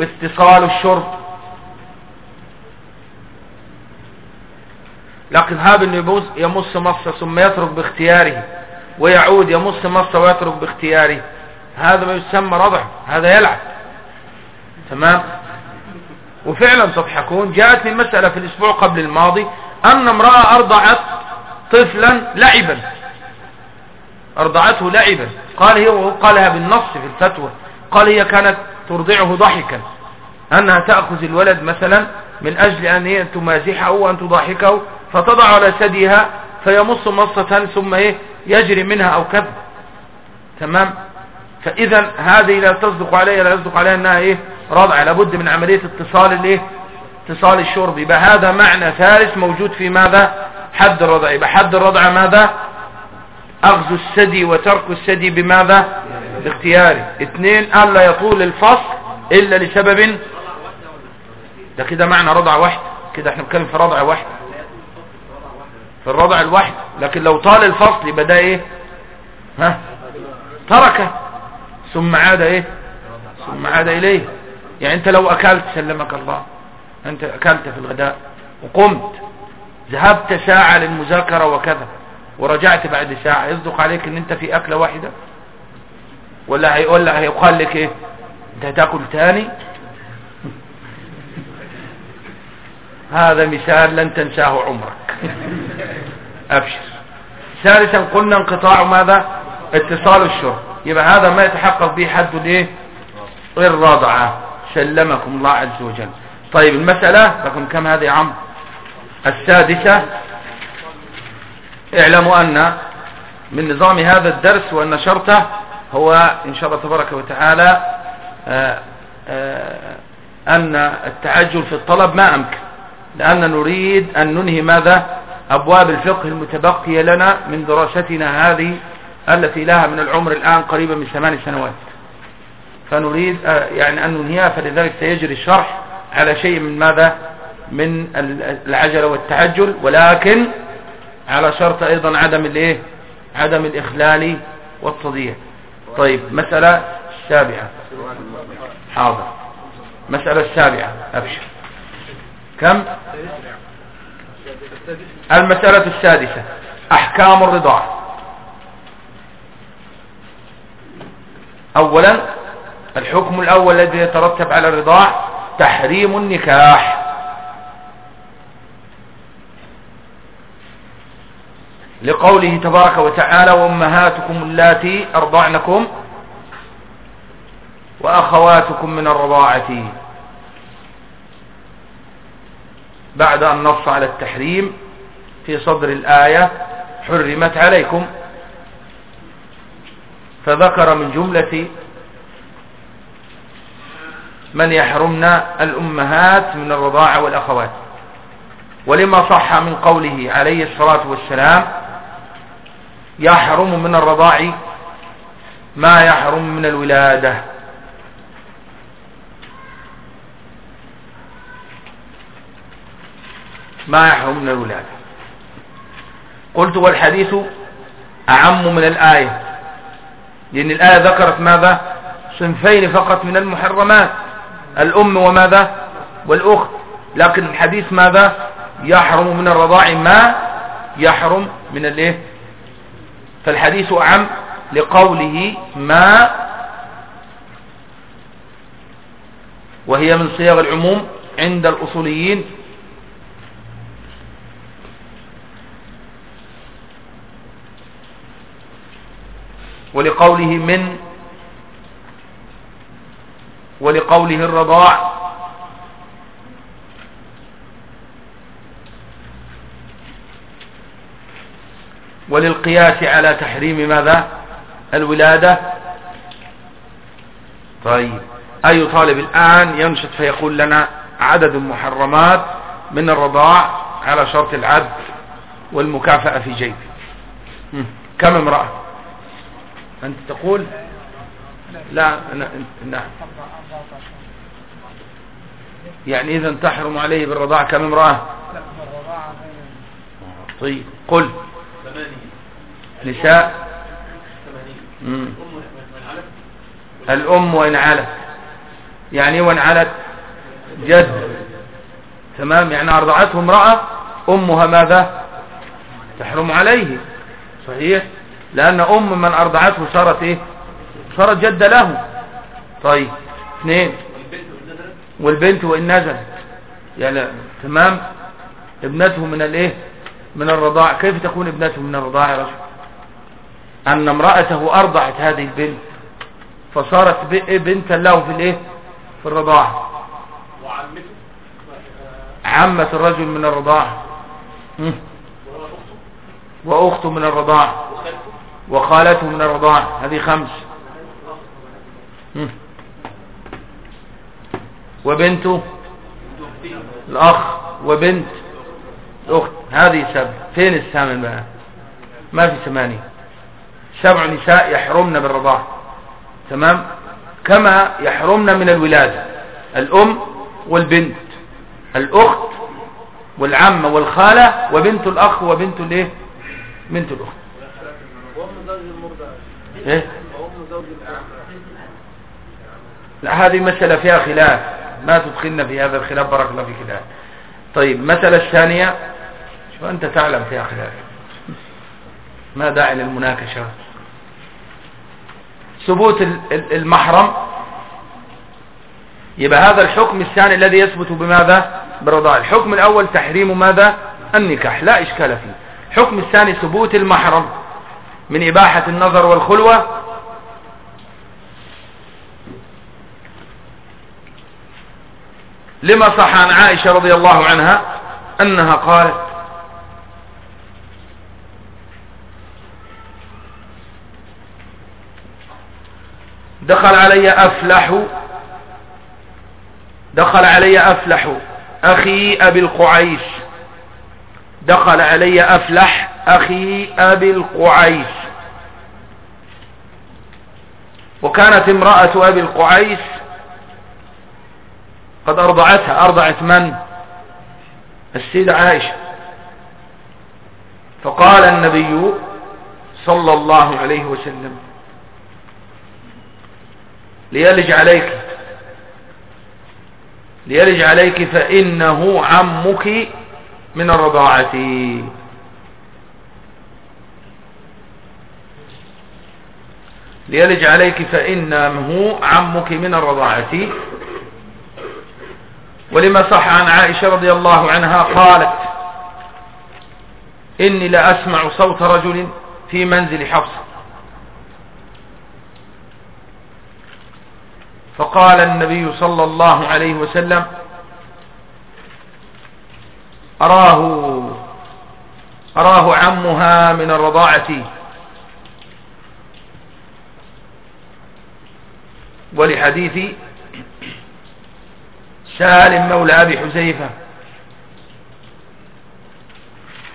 اتصال الشرب. لكن هذا إنه يمص مصة ثم يترك باختياره ويعود يمص مصة ويترك باختياره. هذا ما يسمى رضع هذا يلعب. تمام؟ وفعلا تضحكون جاءتني المسألة في الأسبوع قبل الماضي أن امرأة أرضعت طفلا لعبا. أرضعته لعبا. قال هي قالها بالنص في الفتوى. قال هي كانت ترضعه ضحكا أنها تأخذ الولد مثلا من أجل أن هي تمازحه أو ان تضحكه فتضع على ثديها فيمص مصة ثم إيه؟ يجري منها أو كذب. تمام؟ فاذا هذه لا تصدق عليها لا يصدق عليها أنها إيه؟ رضع. لابد من عملية اتصال الإيه؟ اتصال الشرب. يبقى هذا معنى ثالث موجود في ماذا؟ حد الرضع يبقى حد الرضع ماذا؟ أخذ الثدي وترك الثدي بماذا؟ باختياري اثنين الا يطول الفصل إلا لسبب. ده كده معنى رضع واحد كده إحنا بنتكلم في رضع واحد في الرضع الواحد لكن لو طال الفصل يبقى ده إيه؟ ها؟ تركه. ثم عاد إيه؟ ثم عاد إليه. يعني أنت لو أكلت سلمك الله. أنت أكلت في الغداء وقمت. ذهبت ساعة للمذاكرة وكذا ورجعت بعد ساعة. يصدق عليك إن أنت في أكلة واحدة؟ ولا هيقول لك هيقال لك إيه؟ أنت هتاكل تاني هذا مثال لن تنساه عمرك. أبشر. ثالثا قلنا انقطاع ماذا؟ اتصال الشرب. يبقى هذا ما يتحقق به حد الايه الرضعة سلمكم الله عز وجل. طيب المسألة رقم كم هذه يا عم؟ السادسة اعلموا أن من نظام هذا الدرس وأن شرطه هو إن شاء الله تبارك وتعالى آآ آآ أن التعجل في الطلب ما أمكن لأن نريد أن ننهي ماذا؟ أبواب الفقه المتبقية لنا من دراستنا هذه التي لها من العمر الآن قريبا من ثمان سنوات. فنريد يعني أن ننهيها فلذلك سيجري الشرح على شيء من ماذا؟ من العجلة والتعجل ولكن على شرط أيضا عدم الإيه؟ عدم الإخلال والتضييع. طيب مسألة السابعة حاضر. مسألة السابعة أبشر. كم؟ المسألة السادسة. أحكام الرضاعة اولا الحكم الأول الذي يترتب على الرضاع تحريم النكاح. لقوله تبارك وتعالى وأمهاتكم اللاتي أرضعنكم وأخواتكم من الرضاعة. بعد أن نص على التحريم في صدر الآية حرمت عليكم. فذكر من جملة من يحرمنا الأمهات من الرضاعة والأخوات. ولما صح من قوله عليه الصلاة والسلام يحرم من الرضاع ما يحرم من الولادة. ما يحرم من الولادة. قلت والحديث أعم من الآية. لأن الآية ذكرت ماذا؟ صنفين فقط من المحرمات. الأم وماذا؟ والأخت. لكن الحديث ماذا؟ يحرم من الرضاع ما يحرم من الإيه؟ فالحديث أعم لقوله ما وهي من صيغ العموم عند الأصوليين. ولقوله من ولقوله الرضاع. وللقياس على تحريم ماذا؟ الولادة. طيب. أي طالب الآن ينشط فيقول لنا عدد المحرمات من الرضاع على شرط العد والمكافأة في جيب مم. كم امرأة؟ أنت تقول؟ لا نعم. يعني إذا تحرم عليه بالرضاع كم امرأة؟ طيب. قل. نساء الأم وإن علت يعني وإن علت جد. تمام؟ يعني أرضعته امرأة أمها ماذا؟ تحرم عليه. صحيح؟ لأن أم من أرضعته صارت إيه؟ صارت جد له. طيب. اثنين. والبنت وإن نزلت. يعني تمام؟ ابنته من الإيه؟ من الرضاع كيف تكون ابنته من الرضاع يا رجل؟ أن امرأته أرضعت هذه البنت فصارت ب- بنتا له في الإيه؟ في الرضاعة وعمته عمة الرجل من الرضاعة وأخته من الرضاعة وخالته من الرضاعة هذه خمس. وبنته؟ الأخ. وبنت؟ الأخت هذه سبع فين الثامن بقى؟ ما في ثمانية. سبع نساء يحرمن بالرضاعة تمام؟ كما يحرمن من الولادة. الأم والبنت. الأخت والعمة والخالة وبنت الأخ وبنت الإيه؟ بنت الأخت. إيه؟ لا هذه مسألة فيها خلاف. ما تدخلنا في هذا الخلاف بارك الله فيك. طيب المسألة الثانية. شو أنت تعلم فيها خلاف ما داعي للمناقشة ثبوت ال- ال- المحرم. يبقى هذا الحكم الثاني الذي يثبت بماذا؟ برضاء. الحكم الأول تحريم ماذا؟ النكاح. لا إشكال فيه. الحكم الثاني ثبوت المحرم. من إباحة النظر والخلوة. لما صح عن عائشة رضي الله عنها أنها قالت دخل علي أفلح. دخل علي أفلح. أخي أبي القعيس دخل علي أفلح. أخي أبي القعيس وكانت امرأة أبي القعيس قد أرضعتها. أرضعت من؟ السيدة عائشة. فقال النبي صلى الله عليه وسلم ليلج عليك. ليلج عليك فإنه عمك من الرضاعة. ليلج عليك فإنه عمك من الرضاعة. ولما صح عن عائشة رضي الله عنها قالت إني لأسمع صوت رجل في منزل حفصة فقال النبي صلى الله عليه وسلم أراه أراه عمها من الرضاعة. ولحديث سالم مولى أبي حزيفة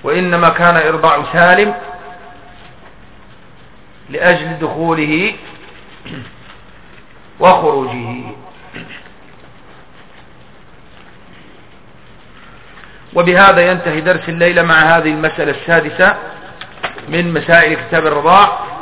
وإنما كان إرضاع سالم لأجل دخوله وخروجه. وبهذا ينتهي درس الليلة مع هذه المسألة السادسة من مسائل كتاب الرضاع.